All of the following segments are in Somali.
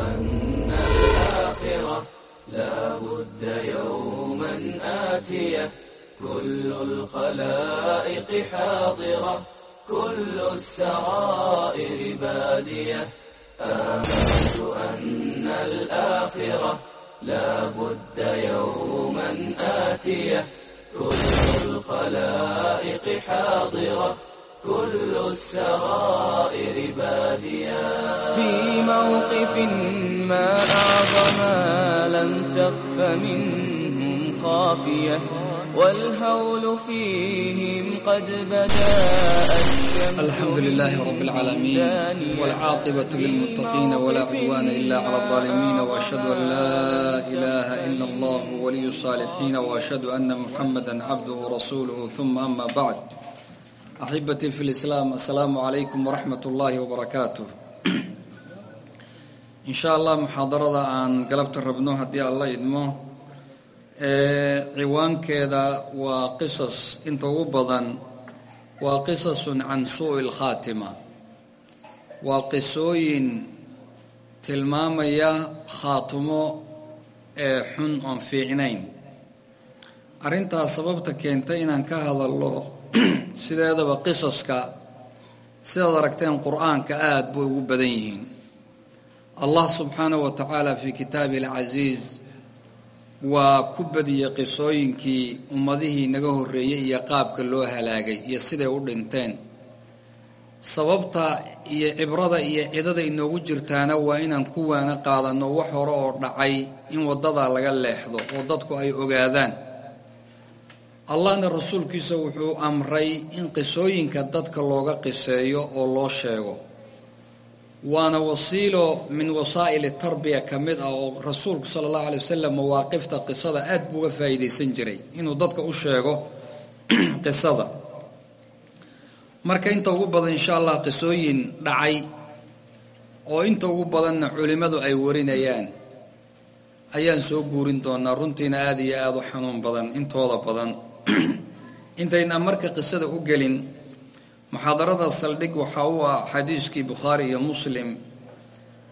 أن الآخرة لا بد يوما آتية كل الخلائق حاضرة كل السرائر بادية آمنت أن الآخرة لا بد يوما آتية كل الخلائق حاضرة كل السرائر باديا في موقف ما أعظم لم تخف منهم خافية والهول فيهم قد بدا الحمد لله رب العالمين والعاقبة للمتقين ولا عدوان إلا على الظالمين وأشهد أن لا إله إلا الله ولي الصالحين وأشهد أن محمدا عبده ورسوله ثم أما بعد axibbatii fi lislaam assalaamu calaykum waraxmat ullaahi wabarakaatu insha allah muxaadarada aan galabta rabno haddii aan la idmo ciwaankeeda waa qisas. Inta ugu badan waa qisasun can suu'i alkhaatima waa qisooyin tilmaamaya khaatimo ee xun oon fiicnayn. Arrintaas sababta keentay inaan ka hadallo sideedaba qisaska sidaad aragteen qur'aanka aada bay ugu badan yihiin. Allah subxaanahu wa tacaala fii kitaabi alcasiiz waa ku badiyey qisooyinkii ummadihii naga horreeyey iyo qaabka loo halaagay iyo siday u dhinteen. Sababta iyo cibrada iyo cidada inoogu jirtaana waa inaan ku waana qaadanno wax hore oo dhacay in waddadaa laga leexdo oo dadku ay ogaadaan allahna rasuulkiisa wuxuu amray in qisooyinka dadka looga qiseeyo oo loo sheego. Waana wasiilo min wasaa'ili tarbiya ka mid ah oo rasuulku sala allahu alay wasalam mawaaqifta qisada aad buu uga faa'iidaysan jiray inuu dadka u sheego qisada. Marka inta ugu badan insha allah qisooyin dhacay oo inta ugu badanna culimmadu ay warinayaan ayaan soo guurin doonaa runtiina aada iyo aada u xanuun badan intooda badan intaynaan marka qisada u gelin muxaadarada saldhig waxaa u ah xadiiskii bukhaari iyo muslim.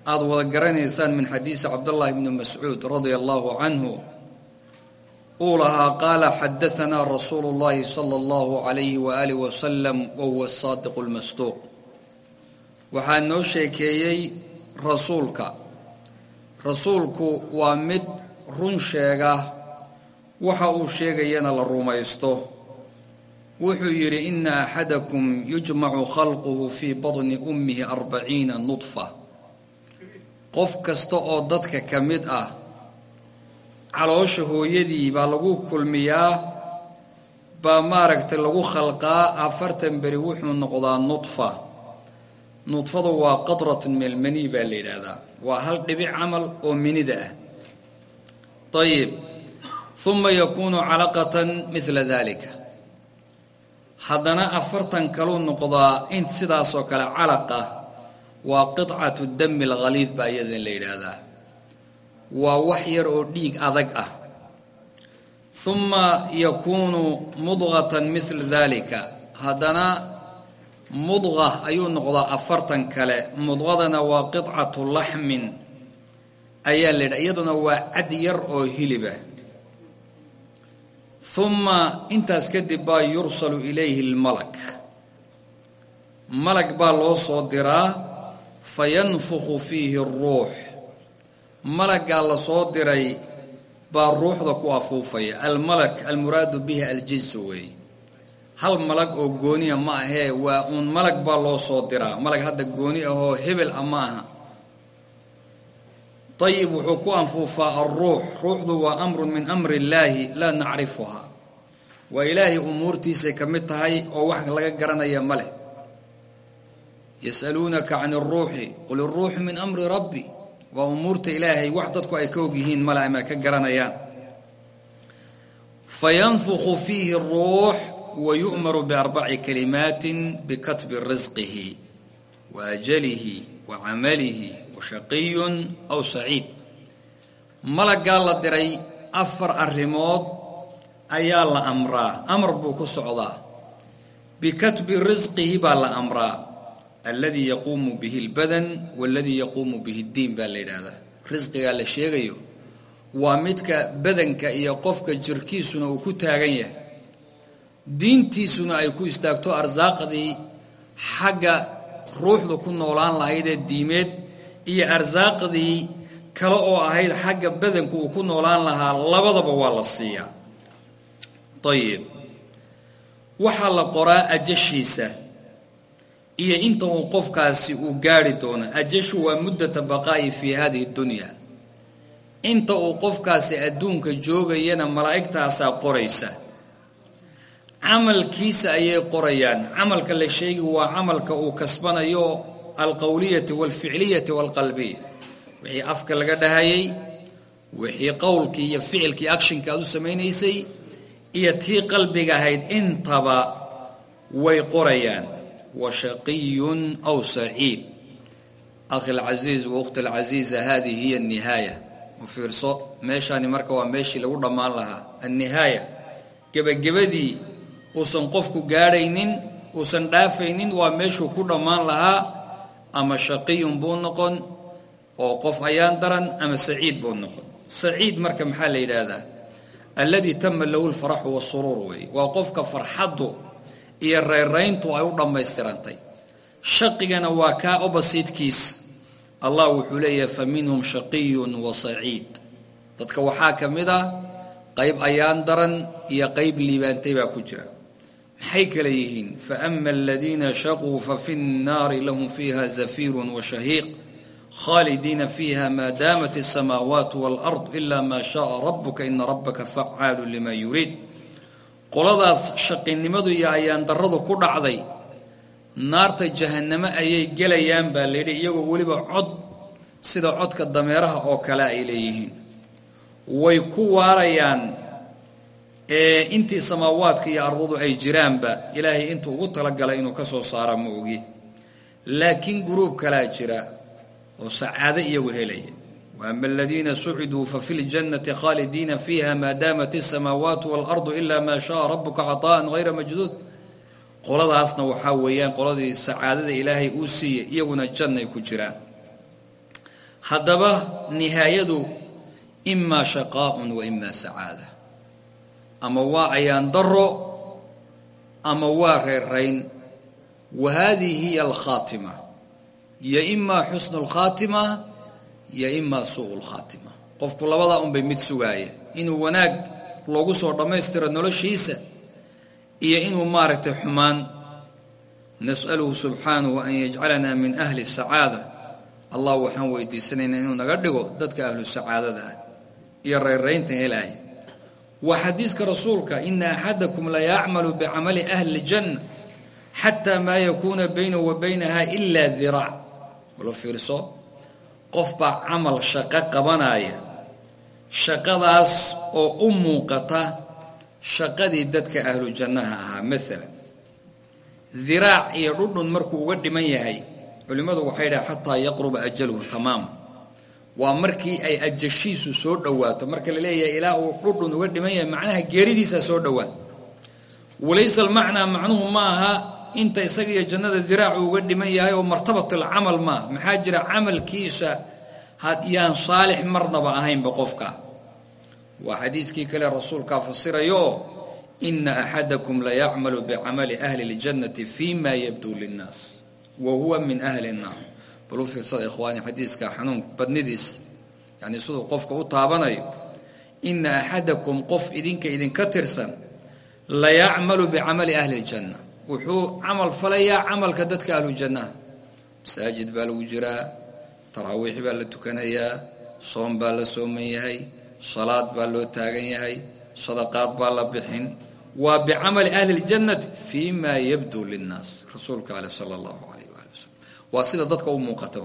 Aada wada garanaysaan min xadiisi cabdullahi bni mascuud radia allahu canhu uu lahaa qaala xadaanaa rasuulu llahi sala allahu calayhi waaalih wasalam wa huwa saadiqu lmasduuq waxaa noo sheekeeyey rasuulka. Rasuulku waa mid run sheega waxa uu sheegayana la rumaysto. Wuxuu yidhi ina axadakum yujmacu khalquhu fii badni ummihi arbaciina nudfa. Qof kasta oo dadka ka mid ah caloosha hooyadii baa lagu kulmiyaa baa maaragtay lagu khalqaa afartan beri wuxuu noqdaa nudfa. Nudfadu waa qadratun min almani baa la yidhaahdaa. Waa hal dhibic camal oo minida ah. Ayib uma yakunu calaqatan midla dalika haddana afartan kaluu noqdaa in sidaasoo kale calaqa waa qidcatu dami alkhaliid baa iyadan la yidhaahdaa waa wax yar oo dhiig adag ah uma yakuunu mudqatan midla dalika haddana mudqa ayuu noqdaa afartan kale mudqadana waa qidcatu laxmin ayaa la yidhaha iyaduna waa cad yar oo hiliba uma intaas kadib baa yursalu ilayhi lmalak malag baa loo soo diraa fa yanfukhu fiihi ruux. Malaggaa la soo diray baa ruuxda ku afuufaya. Almalak almuraadu bihi aljinsu weey hal malag oo gooniya ma ahee waa uun malag baa loo soo diraa. Malag hadda gooni ahoo hebel a ma aha ayib wuxuu ku anfuufaa alruux ruuxdu waa amrun min amri illaahi laa nacrifuha waa ilaahay umuurtiisay ka mid tahay oo wax laga garanaya ma leh yasaluunaka can اruuxi qul iruuxu min amri rabbi waa umuurta ilaahay wax dadku ay ka og yihiin male ama ka garanayaan fayanfukhu fiihi ruux wa yu'maru biarbaci kalimaati bikatbi risqihi wa shaqiyun aw saciid. Malaggaa la diray afar arrimood ayaa la amraa amar buu ku socdaa. Bikatbi risqihi baa la amraa alladii yaquumu bihi اlbadan waladii yaquumu bihi اddiin baa la yidhaahdaa. Risqigaa la sheegayo waa midka badanka iyo qofka jirkiisuna uu ku taagan yahay. Diintiisuna ay ku istaagto arsaaqdii xagga ruuxdu ku noolaan lahaydee diimeed iyo arsaaqdii kale oo ahayd xagga badanku uu ku noolaan lahaa labadaba waa la siiyaa. Ayib waxaa la qoraa ajashiisa iyo inta uu qofkaasi uu gaari doono. Ajashu waa muddata baqaa'i fii hadihi dunya. Inta uu qofkaasi adduunka joogayana malaa'igtaasaa qoraysa. Camalkiisa ayay qorayaan. Camalka la sheegi waa camalka uu kasbanayo alqowliyati waalficliyati waalqalbiya wixii afka laga dhahayay wixii qowlkii iyo ficilkii actionka aad u samaynaysay iyo tii qalbiga ahayd intaba way qorayaan. Wa shaqiyun aw saciid. Akhi alcasiiz wa ukhti alcasiiza hadihi hiya annihaaya. U fiirso? Meeshaani marka waa meeshii lagu dhammaan lahaa. Annihaaya. Gebagabadii uusan qofku gaadhaynin uusan dhaafaynin waa meeshuu ku dhammaan lahaa ama shaqiyun buu noqon oo qof ayaan daran ama saciid buu noqon. Saciid marka maxaa la yidhaahdaa? Alladii tama lahu lfaraxu wasuruur weeye waa qofka farxaddu iyo rayrayntu ay u dhammaystirantay. Shaqigana waa kaa obasiidkiis allah wuxuu leeyahay fa minhum shaqiyun wa saciid. Dadka waxaa ka mid a qayb ayaan daran iyo qayb liibaantay baa ku jira maxay kale yihiin? Faama aladiina shaquu fafi nnaari lahum fiiha zafiirun washahiiq khaalidiina fiiha maa daamat asamaawaatu waalard ila maa shaaa rabuka ina rabbaka facaalu lima yuriid qoladaas shaqinimadu iyo ayaan daradu ku dhacday naarta jahannamo ayay gelayaan baa layidhi iyagoo weliba cod sida codka dameeraha oo kale ay leeyihiin. Way ku waarayaan intii samaawaadka iyo ardadu ay jiraanba ilaahay intuu ugu talagalay inuu ka soo saara ma laakiin guruub kalaa jira oo sacaado iyagu helaya waama aladiina suciduu fafi ljannati khaalidiina fiiha maa daamat asamaawaatu waalardu ila maa shaaa rabuka caطaa'an hayra majduud. Qoladaasna waxaa weeyaan qoladii sacaadada ilaahay uu siiyey iyaguna jannay ku jiraan. Haddaba nihaayadu imaa shaqaaءun wa imaa sacaada ama waa ayaan daro ama waa reerayn wa haadihi hiya alkhaatima. Ya imaa xusnu lkhaatima ya imaa suuqu lkhaatima qofku labadaa unbay mid sugaaya inuu wanaag loogu soo dhammaystiro noloshiisa iyo inuu maaragtay xumaan. Nas'aluhu subxaanahu an yajcalanaa min ahli sacaada. Allah waxaan weydiisanaynaa inuu naga dhigo dadka ahlu sacaadada ah. Iyo reeraynta helaaya waa xadiiska rasuulka ina axadakum la yacmalu bicamali ahli اljanna xataa maa yakuuna baynahu wa baynaha ilaa diraac walo fiirso qof baa camal shaqo qabanaya. Shaqadaas oo u muuqata shaqadii dadka ahlu jannaha ahaa maalan diraac iyo dhudhun markuu uga dhiman yahay culimmadu waxay dhaha xataa yaqruba ajaluhu tamaama waa markii ay ajashiisu soo dhowaato marka la leeyahay ilaa uu dhudhun uga dhiman yahay macnaha geeridiisaa soo dhowaan walaysa almacnaa macnuhu ma aha inta isaga iyo jannada diraacu uga dhiman yahay oo martabatulcamal maa maxaa jira camalkiisa yaan saalix marnaba ahaynba qofka waa xadiidkii kale rasuulkaa fasirayo ina axadakum layacmalu bicamali ahli اljannati fima yabduu linnaas wa huwa min ahli الnaar bal u fiirsada ikhwaani xadiiska xanuun badnidiis yani siduu qofka u taabanayo ina axadakum qof idinka idinka tirsan layacmalu bicamali ahli اljanna wuxuu camal falayaa camalka dadka ahlu jannaha masaajid baa lagu jiraa taraawiix baa la tukanayaa soom baa la sooman yahay salaad baa loo taagan yahay sadaqaad baa la bixin. Waa bicamali ahli اljannati fii ma yabduu linnaas. Rasuulka aleh sala allahu waa sida dadka u muuqata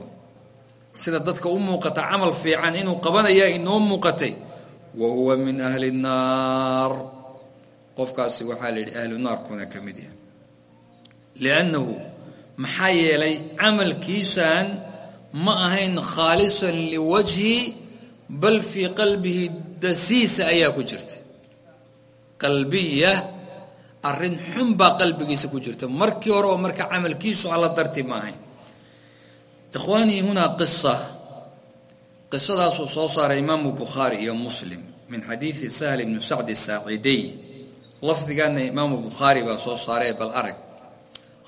sida dadka u muuqata camal fiican inuu qabanaya inoo muuqatay. Wa huwa min ahli الnaar qofkaasi waxaa la yidhi ahlu naarkuna ka mid yahay. Liannahu maxaa yeelay camalkiisan ma ahayn khaalisan liwajhi bal fii qalbihi dasiisa ayaa ku jirta. Qalbiya arrin xun baa qalbigiisa ku jirta. Markii hore oo marka camalkiisu alla darti ma ikhwaanii hunaa qisa qisadaasuu soo saaray imaamu bukhaari iyo muslim min xadiidi sahl ibni sacdi saaciidiy lafdigaana imaamu bukhaari baa soo saaray bal arag.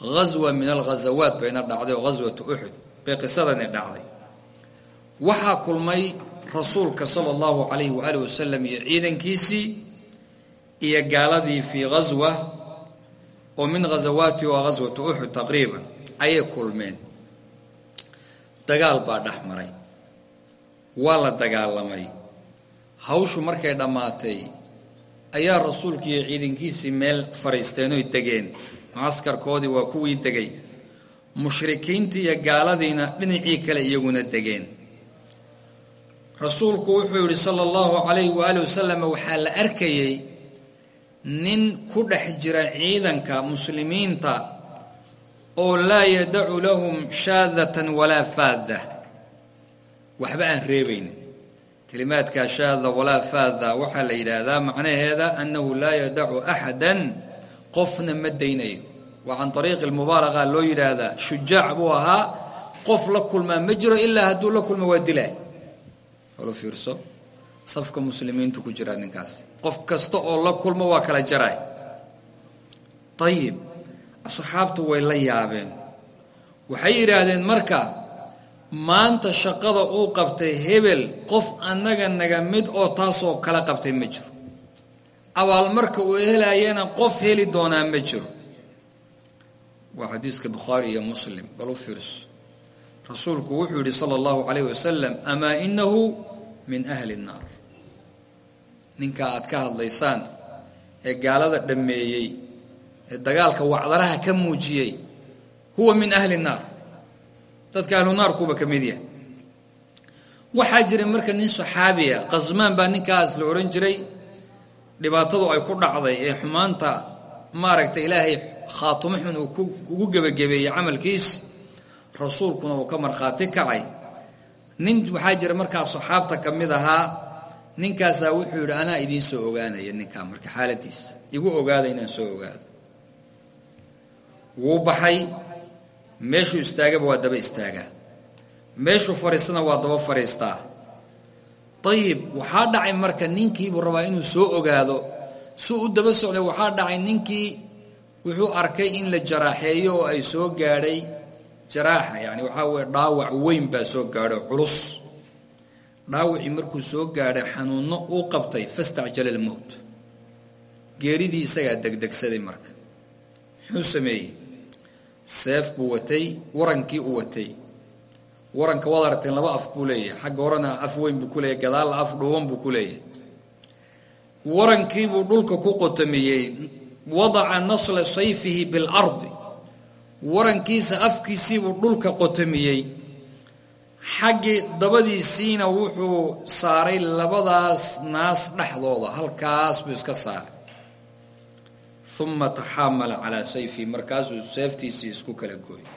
Ghaswa min alghazawaat bayna dhacday oo ghaswatu uxud bay qisadani dhacday. Waxaa kulmay rasuulka sala allahu calayhi waaalih wasalam iyo ciidankiisii iyo gaaladii fii ghaswa oo min ghazawaati waa ghaswatu uxud ayay kulmeen dagaal baa dhex maray. Waa la dagaalamay. Hawshu markay dhammaatay ayaa rasuulkii iyo ciidankiisii meel fadhiisteen oy degeen mucaskarkoodii waa kuwii degay mushrikiintii iyo gaaladiina dhinacii kale iyaguna degeen rasuulku wuxuu yidhi sala allahu calayhi waali wasalam waxaa la arkayey nin ku dhex jira ciidanka muslimiinta oo laa yadacu lahum shaadatan walaa faada waxba aan reebaynin kelimaadkaa shaada walaa faada waxaa la yidhaahdaa macnaheeda annahu laa yadacu axadan qofna ma daynayo. Waa can ariiqi lmubaalaqa loo yidhaahdaa shujaac buu ahaa qof la kulmaa ma jiro ilaa hadduu la kulmo waa dilaa. Alo fiirso. Safka muslimiintu ku jiraa ninkaas. Qof kasta oo la kulmo waa kala jaraay ayib asxaabtu way la yaabeen. Waxay yidhaahdeen marka maanta shaqada uu qabtay hebel qof annaga naga mid oo taasoo kala qabtay ma jiro. Abaalmarka uu helayana qof heli doonaa ma jiro. Waa xadiiska bukhaari iyo muslim bal u fiirso rasuulku wuxuu yidhi sala allahu calayh wasalam amaa inahu min ahli nnaar ninka aad ka hadlaysaan ee gaalada dhammeeyey dagaalka wacdaraha ka muujiyey huwa min ahli nnaar dadka ahlu naarkuuba ka mid yahay. Waxaa jiray marka nin saxaabiya qasmaan baa ninkaas la odhan jiray dhibaatadu ay ku dhacday ee xumaanta maaragtay ilaahay khaatumo xun uu ugu gebagabeeyey camalkiis rasuulkuna uu ka markhaati kacay. Nin waxaa jira markaa saxaabta ka mid ahaa ninkaasaa wuxuu yidhi anaa idiin soo ogaanaya ninkaa marka xaaladiisa igu ogaada inaan soo ogaado wuu baxay. Meeshuu istaagaba waa daba istaagaa. Meeshuu fadhiistana waa daba fadhiistaa ayib waxaa dhacay marka ninkiibuu rabaa inuu soo ogaado. Si u daba socday waxaa dhacay ninkii wuxuu arkay in la jaraaxeeyo oo ay soo gaadhay. Jaraaxa yani waxaa weye dhaawac weyn baa soo gaadhay culus. Dhaawacii markuu soo gaadhay xanuunno uu qabtay fastacjala almowt geeridii isagaa degdegsaday marka. Muxuu sameeyey seef buu watay warankii u watay. Waranka waad aragteen laba af buu leeyahay. Xagga horena af weyn buu ku leeyahy gadaalna af dhuuban buu ku leeyahay. Warankiibuu dhulka ku qotamiyey wadaca nasla sayfihi biاlardi warankiisa afkiisiibuu dhulka qotamiyey. Xaggii dabadiisiina wuxuu saaray labadaas naas dhexdooda halkaas buu iska saaray uma taxaamala calaa sayfihi markaasuu seeftiisii isku kala gooyey.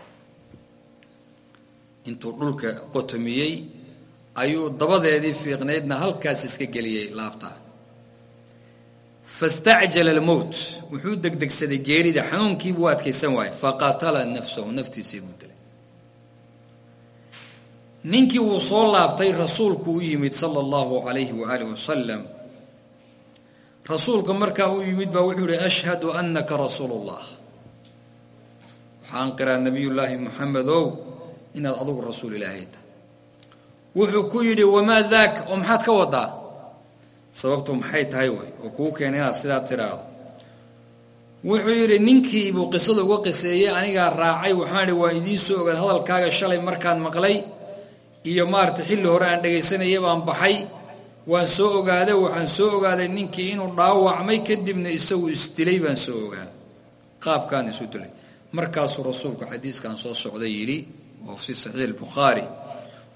Intuu dhulka qotomiyey ayuu dabadeedii fiiqnaydna halkaas iska geliyey laabtaa fastacjala almowt wuxuu degdegsaday geerida xanuunkiibuu adkaysan waayey. Faqatala nafsahu naftiisii buu dilay. Ninkii wuu soo laabtay rasuulku u yimid sala allahu calayhi waaalih wasalam rasuulka markaa u yimid baa wuxuu yihi ashhadu anaka rasuulu llah waxaan qiraa nabiyullaahi moxamedow inaad adugu rasuul ilaahay tahay. Wuxuu ku yidhi wamaa daak oo maxaad ka wadaa? Sababtu maxay tahay way? Oo kuu keenay inaad sidaa tidhaahdo wuxuu yidhi ninkii buu qisada uga qiseeyey anigaa raacay waxaan idhi waa idiin soo ogaad hadalkaaga shalay markaan maqlay iyo maaragtay xilli hore aan dhagaysanaya baan baxay waan soo ogaaday waxaan soo ogaaday ninkii inuu dhaawacmay kadibna isagu isdilay baan soo ogaaday. Qaabkaan isu dilay. Markaasuu rasuulku xadiiskan soo socday yidhi oo fi saxiix albukhaari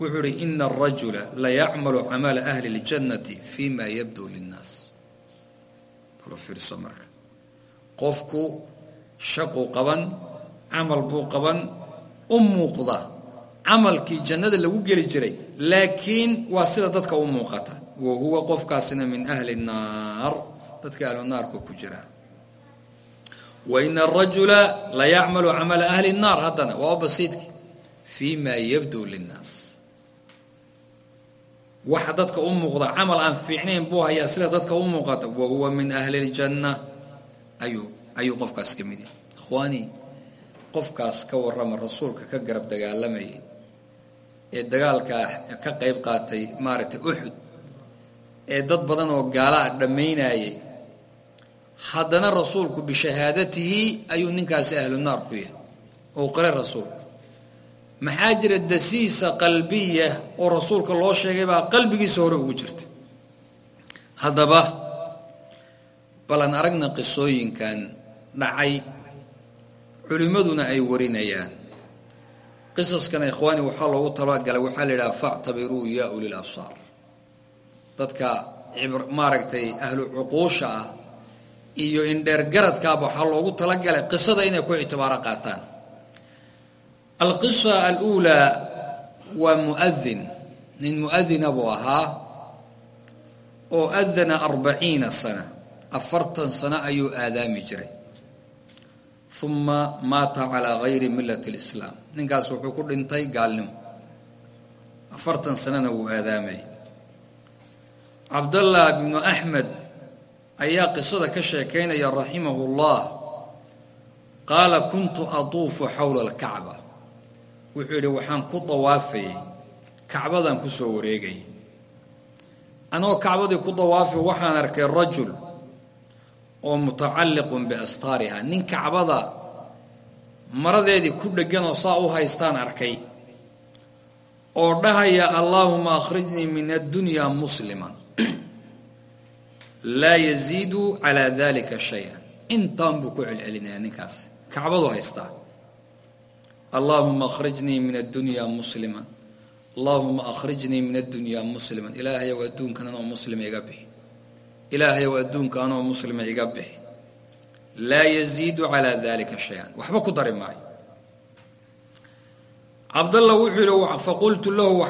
wuxuu ihi ina arajula la yacmalu camala ahli اljannati fi ma yabdu linnaas. Balo fiirso marka. Qofku shaquu qaban camal buu qaban u muuqda. Camalkii jannada lagu geli jiray laakiin waa sida dadka u muuqata wa huwa qofkaasina min ahli الnaar dadka ahlu naarka ku jira wa ina arajula la yacmalu camala ahli الnaar haddana waa basiidki fii ma yabduu linnaas waxa dadka u muuqda camal aan fiicnayn buu hayaa sida dadka u muuqata wa huwa min ahli ljanna ayuu ayuu qofkaas ka mid yahay ikhwaani qofkaas ka warrama rasuulka ka garab dagaalamayay ee dagaalkaa ka qayb qaatay maaragtay uxud ee dad badan oo gaala ah dhammaynayay. Haddana rasuulku bishahaadatihi ayuu ninkaasi ahlu naar ku yahay. Ou qire rasuulku maxaa jira dasiisa qalbiya oo rasuulka loo sheegay baa qalbigiisa hore ugu jirta haddaba bal aan aragna qisooyinkan dhacay culimmaduna ay warinayaan. Qisaskana ikhwaani waxaa loogu talagalay waxaa la yidhaha factabiruu yaa ulil absaar dadka maaragtay ahlu cuquusha ah iyo indheer garadkaaba waxaa loogu talagalay qisada inay ku ictibaaro qaataan. Alqisa aluulaa waa muadin nin muadina buu ahaa oo adana arbaciina sana afartan sano ayuu aadaami jiray. Uma maata calaa gayri millati lislaam ninkaas wuxuu ku dhintay gaalnimo. Afartan sanana wuu aadaamayay cabdallah bnu axmed ayaa qisada ka sheekaynaya raximahu llah qaala kuntu atuufu xowla alkacba. Wuxuu yidhi waxaan ku dawaafayay kacbadan ku soo wareegayay anagoo kacbadii ku dawaafay waxaan arkay rajul oo mutacalliqun biastaariha. Nin kacbada maradeedii ku dhegganoo saa u haystaan arkay oo dhahaya allaahuma akhrijnii min addunyaa musliman laa yaziidu calaa dalika shay-an. Intaan buu ku celcelinayaa ninkaas. Kacbadu haystaa allaahuma akhrijnii min addunyaa musliman. Allaahuma akhrijnii min addunyaa musliman. Ilaahayow adduunkan anoo muslima iga bixi. Ilaahayow adduunka anoo muslima iga bixi. Laa yaziidu calaa dalika shay-an. Waxba ku dari maayo. Cabdallah wuxuu yihi faqultu lahu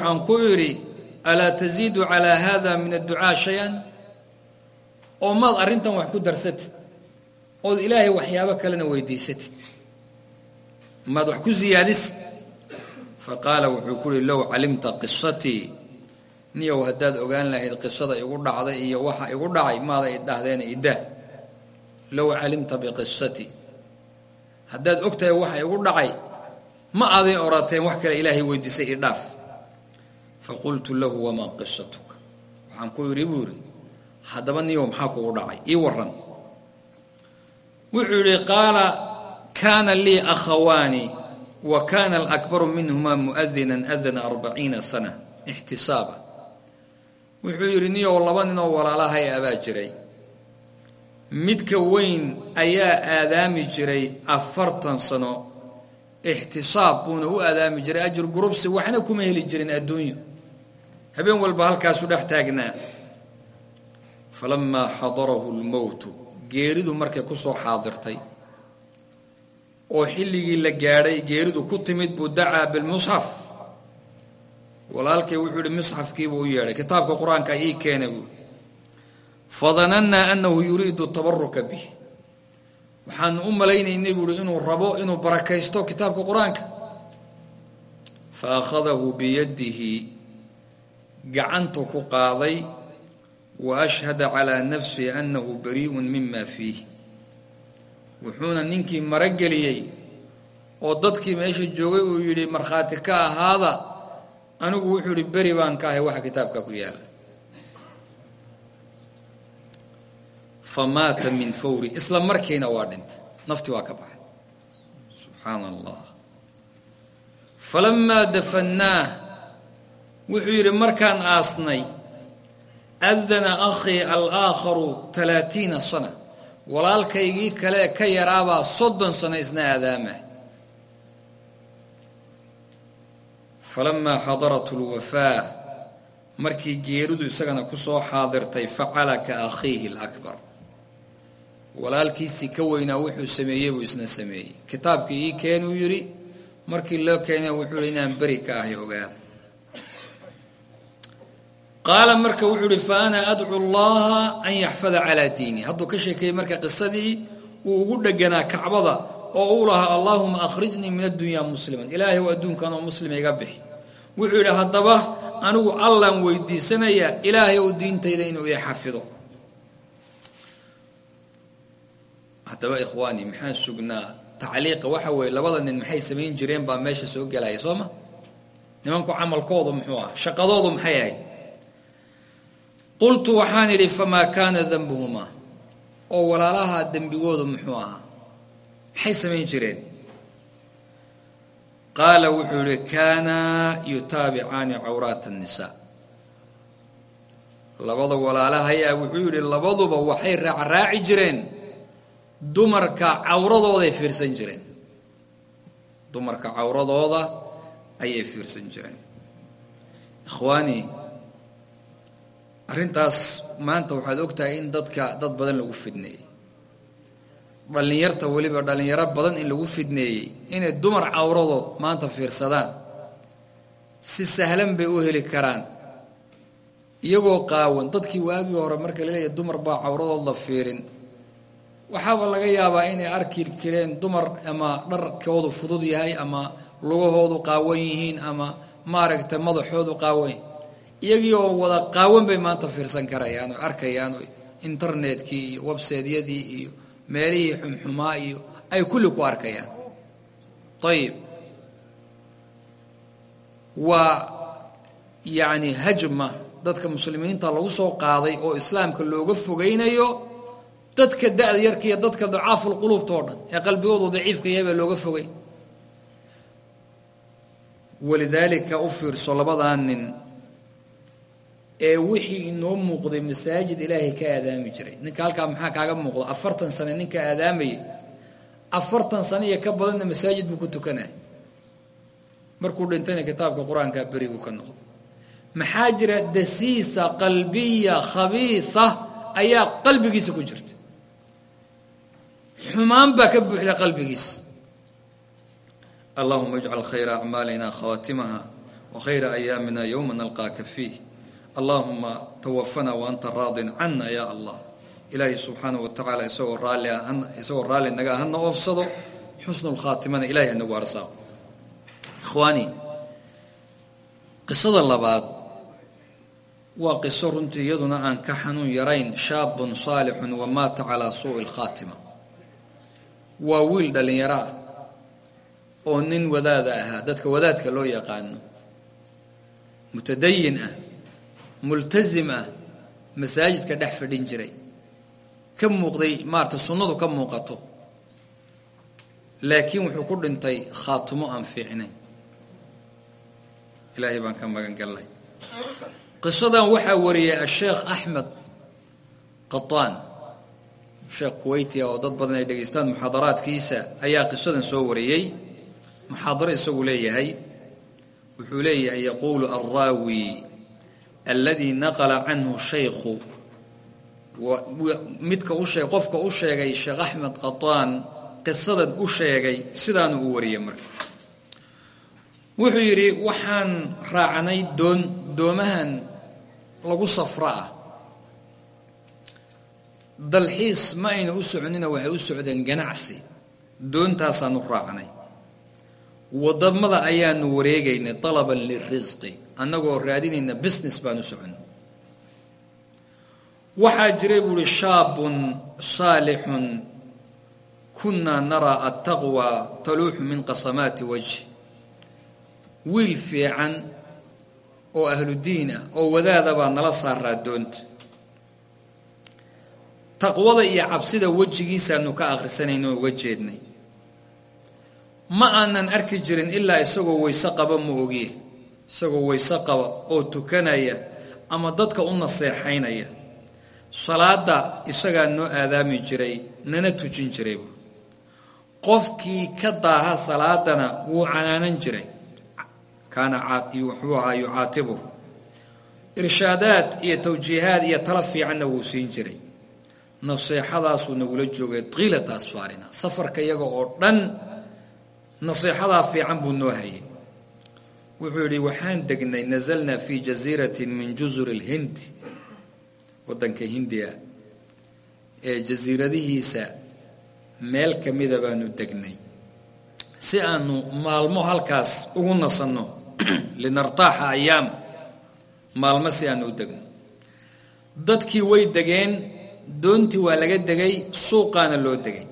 alaa taziidu calaa hada min adducaa shay-an? oo maad arrintan wax ku darsatid ood ilaahay waxyaabo kalena weydiisatid. Maad wax ku siyaadisid faqaala wuxuu ku uhi low calimta qisatii niyow haddaad ogaan lahayd qisada igu dhacday iyo waxa igu dhacay maada idhahdeena idaa low calimta biqisatii haddaad og tahay waxa igu dhacay ma aday orateen wax kale ilaahay weydiisay idhaaf faqultu lahu wamaa qisatuka waxaan ku idhi buu idhi haddaba niyow maxaa kugu dhacay? Ii waran wuxuu yihi qaala kaana lii akhawaani wa kana alakbaru minhuma muadinan adana arbaciina sana ixtisaaba. Wuxuu yidhi niyow laba ninoo walaalahay abaa jiray. Midka weyn ayaa aadaami jiray afartan sano ixtisaab buuna u aadaami jiray ajir gurubsi heli jirin habeen walba halkaasu dhex taagnaa. Falamaa xadarahu lmowtu geeridu markay ku soo xaadirtay. Oo xilligii la gaadhay geeridu ku timid buu dacaa bilmusxaf. Walaalkay wuxuu yihi musxafkiibuu u yeedhay kitaabka qur'aanka ii keena buu. Fadanannaa annahu yuriidu tabaruka bih. Waxaanu u malaynaynay buuhi inuu rabo inuu barakaysto kitaabka qur'aanka. Fa akhadahu biyadihi gacantu ku qaaday wa ashhada calaa nafsihi annahu barii'un mima fiih. Wuxuuna ninkii marageliyey oo dadkii meesha joogay uu yidhi markhaati ka ahaada anigu wuxuu yihi beri baan ka ahay waxa kitaabka ku yaalla fa maata min fawri isla markiina waa dhintay nafti waa ka baxay. Subxaana allah falamaa dafannaah wuxuu yidhi markaan aasnay adana akhii alaakharu talaatiina sana. Walaalkaygii kale ka yaraabaa soddon sano isna aadaama. Falamaa xadarat lwafaa markii geeridu isagana ku soo xaadirtay facala ka akhiihi alakbar. Walaalkiisii ka weynaa wuxuu sameeyey buu isna sameeyey. Kitaabkii ii keenuu yidhi markii loo keenay wuxuu yihi inaan beri ka ahay ogaada qaala marka wuxuu ihi fa ana adcu llaha an yaxfada calaa diini. Hadduu ka sheekeeyey marka qisadii uu ugu dheganaa kacbada oo uu lahaa allaahuma akhrijnii min addunyaa musliman. Ilaahay oo adduunkan oo muslima iga bixi. Wuxuu yidhi haddaba anigu allaan weydiisanayaa ilaahay ou diintayda inuu i xafido. Haddaba ikhwaani maxaan sugnaa? Tacliiqa waxa weeye labada nin maxay samayn jireen baa meesha soo gelaya soo ma? Nimanku camalkoodu muxuu ah shaqadoodu maxay ahayd qultu waxaan idhi famaa kaana danbuhumaa oo walaalaha dembigoodu muxuu ahaa maxay samayn jireen? Qaala wuxuu yihi kaanaa yutaabicaani cawraat الnisaa labada walaalahayaa wuxuu yidhi labaduba waxay raacraaci jireen. Dumarka cawradooday fiirsan jireen. Dumarka cawradooda ayay fiirsan jireen. Ikhwaani arrintaas maanta waxaad ogtahay in dadka dad badan lagu fidneeyey dhallinyarta weliba dhallinyaro badan in lagu fidneeyey inay dumar cawradood maanta fiirsadaan. Si sahlan bay u heli karaan. Iyagoo qaawan dadkii waagii hore marka la leeyahy dumar baa cawradood la fiirin. Waxaaba laga yaabaa inay arki kireen dumar ama dharkoodu fudud yahay ama lugahoodu qaawan yihiin ama maaragtay madaxoodu qaawan iyagii oo wada qaawan bay maanta fiirsan karayaan oo arkayaan internetkii iyo websaydyadii iyo meelihii xumxumaa iyo ay kulli ku arkayaan. Ayib waa yacni hajma dadka muslimiinta lagu soo qaaday oo islaamka looga fogaynayo dadka da-da yarka iyo dadka dacaaful quluubta oo dhan ee qalbigoodu daciifka yahay baa looga fogay. Walidaalika u fiirso labadaa nin ee wixii inoo muuqday masaajid ilaahay ka aadaami jiray. Ninka halkaa maxaa kaaga muuqda afartan sane ninka aadaamayay afartan sane iyo ka badanna masaajid buu ku tukanaya markuu dhintayna kitaabka qur'aanka beri buu ka noqday maxaa jira dasiisa qalbiya khabiisa ayaa qalbigiisa ku jirta. Xumaan baa ka buuxda qalbigiisa allahuma ijcal khayra acmaalina khawaatimaha wa khayra ayaamina yowma nalqaaka fiih allahuma tawafana waanta raadin cana ya allah. Ilaahay subxaanah wa tacaala isagoo raalli isagoo raalli naga hana oofsado xusnu lkhaatimana ilahay hanagu arsaaqo ikhwaani qisada labaad waa qiso runtii iyaduna aan ka xanuun yarayn shaabun saalixun wamaata calaa suu'i lkhaatima waa wiil dhallinyaro ah oo nin wadaada ahaa dadka wadaadka loo yaqaano mutadayin ah multasim ah masaajidka dhex fadhin jiray. Ka muuqday maarata sunnadu ka muuqato. Laakiin wuxuu ku dhintay khaatimo aan fiicnayn. Ilaahay baan ka magan gallay qisadan waxaa wariyay asheekh axmed qataan sheekh kuweytia oo dad badan ay dhegaystaan muxaadaraadkiisa ayaa qisadan soo wariyey muxaadaro isagu leeyahay. Wuxuu leeyahay yaquulu alraawi alladii naqala canhu shaykhu. Midka u sheeg qofka u sheegay sheekh axmed qataan qisadan u sheegay sidaanu u wariyay marka. Wuxuu yidhi waxaan raacnay doon doomahan lagu safro ah. Dalxiis ma ayna u soconina waxay u socdeen ganacsi. Doontaasaanu raacnay. Wadamada ayaanu wareegaynay talaban lirisqi annagoo raadinayna business baanu soconnay waxaa jiray buu uhi shaabun saalixun kunaa naraa attaqwa taluuxu min qasamaati wajhi wiil fiican oo ahludiin ah oo wadaada baa nala saaraa doonta. Taqwada iyo cabsida wejigiisaanu ka akhrisanayna oo uga jeednay. Ma aanan arki jirin ilaa isagoo wayse qaba ma ogiye isagoo wayse qaba oo tukanaya ama dadka u naseexaynaya. Salaada isagaa noo aadaami jiray nana tujin jiraybu qofkii ka daaha salaadana wuu canaanan jiray. Kaana wuxuu ahaa yucaatibuhu irshaadaad iyo tawjiihaad iyo tala fiicanna wuu siin jiray. Naseexadaasuu nagula joogay tiilata asfaarina safarka iyaga oo dhan naseexadaa fiican buu noo hayay wuxuu yidhi waxaan degnay nasalnaa fii jasiiratin min jusuri اlhindi waddanka hindiya ee jasiiradihiisa meel ka mida baanu degnay. Si aanu maalmo halkaas ugu nasanno linartaaxa ayaam maalmo si aanu u degno. Dadkii way degeen doontii waa laga degay suuqaana loo degay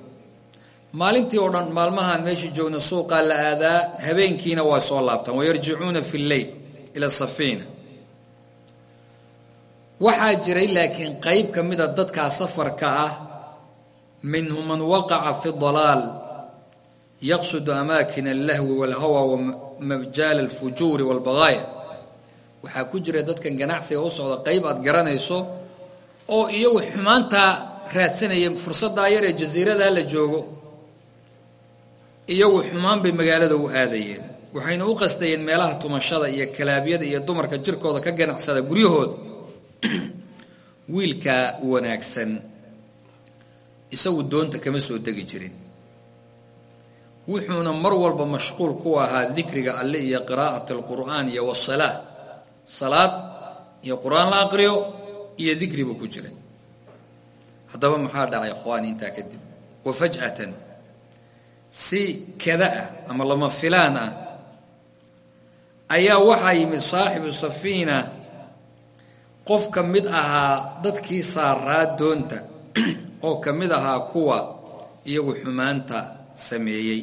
maalintii oo dhan maalmahaan meeshii joogna suuqaa la aadaa habeenkiina waa soo laabtaan. Wayarjicuuna fi lleyl ila safiina. Waxaa jiray laakiin qayb ka mida dadkaa safarka ah minhu man waqaca fi dalaal yaqsudu amaakina allahwi walhawa wa mabjaala alfujuuri walbagaaya. Waxaa ku jira dadkan ganacsiga u socda qayb aad garanayso oo iyagu xumaantaa raadsanaya fursaddaa yar ee jasiiradaa la joogo iyagu xumaan bay magaalada u aadayeen. Waxayna u qastayeen meelaha tumashada iyo kalaabyada iyo dumarka jirkooda ka ganacsada guryahooda wiilkaa wanaagsan. Isagu doonta kama soo degi jirin. Wuxuuna mar walba mashquul ku ahaa dikriga alle iyo qiraa'at alqur'aan iyo wasalaa salaad iyo qur'aan la aqriyo iyo dikri buu ku jiray. Haddaba maxaa dhacay ikhwaani intaa kadib wa faj'atan si kada ah ama lama filaan ah ayaa waxaa yimid saaxibu safiina qof ka mid ahaa dadkii saaraa doonta oo ka mid ahaa kuwa iyagu xumaanta sameeyey.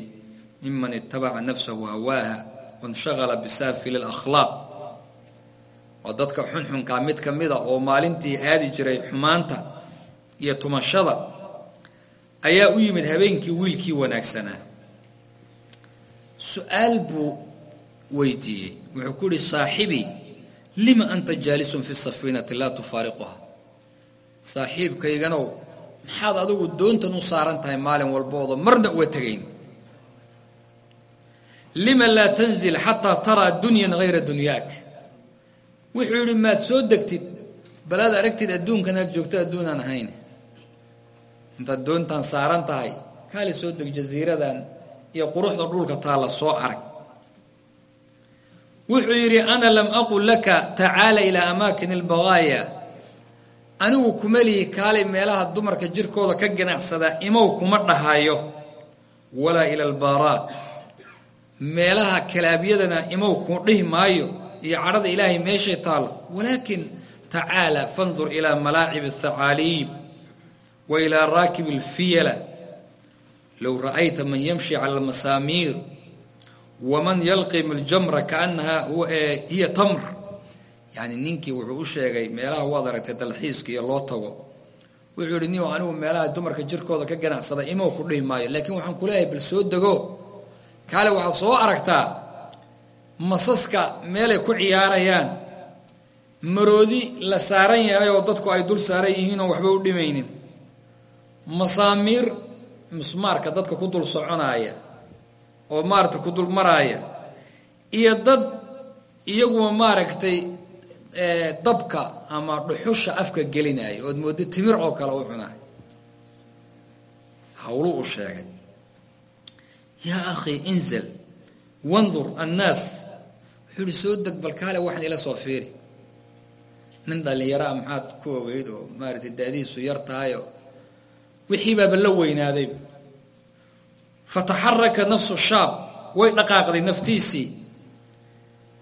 Miman itabaca nafsahu hawaaha wanshagala bisaafili alakhlaaq. Waa dadka xunxunkaa mid ka mida oo maalintii aadi jiray xumaanta iyo tumashada ayaa u yimid habeenkii wiilkii wanaagsanaa su'aal buu weydiiyey. Wuxuu ku yihi saaxibii lima anta jaalisun fi safiinati? Laa tufaariquha saaxiibkayganow maxaad adigu doontan u saaran tahay maalin walboodo marna uga tegayn. Lima laa tanzil xataa taraa dunyan hayra dunyaak. Wuxuu yidhi maad soo degtid balaad aragtid adduunkan aad joogto adduunaan ahayn intaad doontaan saaran tahay kaali soo deg jasiiradan iyo quruxda dhulka taalla soo arag. Wuxuu yidhi ana lam aqul laka tacaala ilaa amaakin albagaaya anigu kuma lihi kaalay meelaha dumarka jirkooda ka ganacsada imow kuma dhahayo walaa ila albaaraat meelaha kalaabyadana imow ku dhihi maayo iyo cadhada ilaahay meeshay taallo walaakin tacaala fandur ilaa malaacib athacaaliib wa ilaa raakib alfiyala. Low ra'ayta man yamshi cala almasaamiir waman yalqim aljamra kaanaha hiya tamr. Yani ninkii wuxuu u sheegay meelaha waad aragtay dalxiiska iyo loo tago. Wuxuu yihi niw anigu meelaha dumarka jirkooda ka ganacsada imow ku dhihi maayo laakiin waxaan kuleeyahay bal soo dego. Kaale waxaad soo aragtaa masaska meelay ku ciyaarayaan. Maroodi la saaran yahay oo dadku ay dul saaran yihiin oo waxba u dhimaynin masaamiir musmaarka dadka ku dul soconaaya oo maaragtay ku dul maraaya iyo dad iyaguma maaragtay dabka ama dhuxusha afka gelinaya ood mooddo timir oo kale u cunaay hawluu u sheegay. Yaa akhi inzal wandur annaas. Wuxuu ihi soo deg bal kaale ila soo fiiri. Nin dhallinyaraa maxaad ku ogeyd oo maaragtay daadihiisu yar wixii baaba la weynaaday. Fataxaraka nafsu shaab way dhaqaaqday naftiisii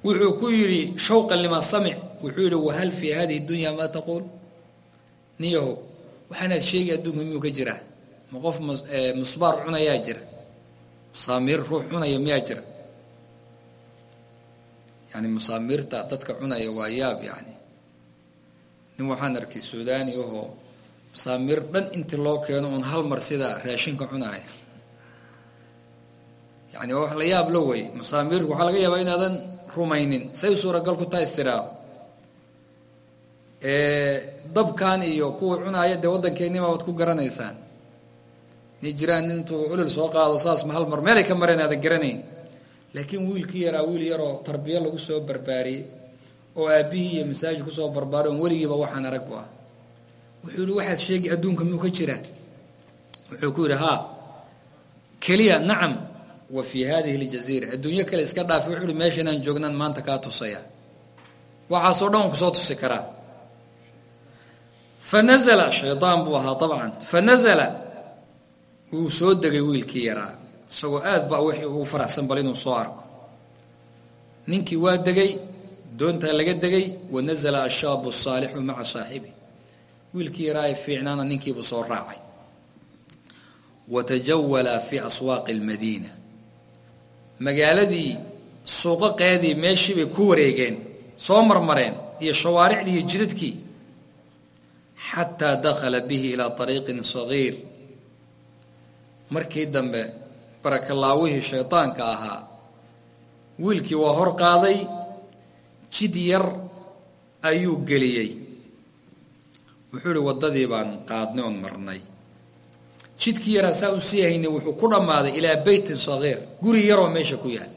wuxuu ku yidhi shawqan limaa samic. Wuxuu yidhi wahal fii hadihi dunya maa taquul? Niyahow waxaanaad sheegi adduunka miyuu ka jiraa? Ma qof musbaar cunayaa jira? Musaamiir ruux cunaya miyaa jira? Yani musaamiirta dadka cunaya waa yaab yani nin waxaan arkay suudani ahoo musaamiir dhan intii loo keeno uun hal mar sida raashinka cunaaya yani waa wax la yaab la wey musaamiirku waxaa laga yaabaa inaadan rumaynin. Say suuragal ku tahay istiraado dabkan iyo kuwa cunaaya dee waddankeennima waad ku garanaysaan. Ni jiraan intuu olol soo qaado saas ma mar meelay ka mareen garanayn. Laakiin wiilkii yaraa wiil yaroo tarbiya lagu soo barbaariyey oo aabbihii iyo masaajid ku soo barbaariy oon weligiiba waxaan arag wuxuu waxaad sheegi adduunka miyuu ka jiraa? Wuxuu ku yidhi haa. Keliya wa fii hadihi ljaziira adduunyo kale iska dhaafi wuxuu uhi meeshanaan joognaan maanta kaa tusaya waxaasoo dhan ku soo tusi karaa. Fa nazla shaydaan buu ahaa abcan fa nazla wuu soo degay wiilkii yaraa. Isagoo aad baa wixii ugu faraxsan bal inuu soo arko. Ninkii waa degay doontaa laga degay wa nasala ashaabu asaalixu maca saaxibi wiilkii yaraa ay fiicnaana ninkiibuu soo raacay. Wa tajawala fii aswaaqi almadiina. Magaaladii suuqaqeedii meeshii bay ku wareegeen soo marmareen iyo shawaaricdii iyo jidadkii xataa dakhala bihi ilaa ariiqin sagiir. Markii dambe barakalaawihii shaydaanka ahaa wiilkii waa hor qaaday jid yar ayuu geliyey wuxuu ihi waddadii baan qaadnay oon marnay. Jidkii yaraa saa u sii haynay wuxuu ku dhammaaday ilaa beytin sagiir guri yaroo meesha ku yaal.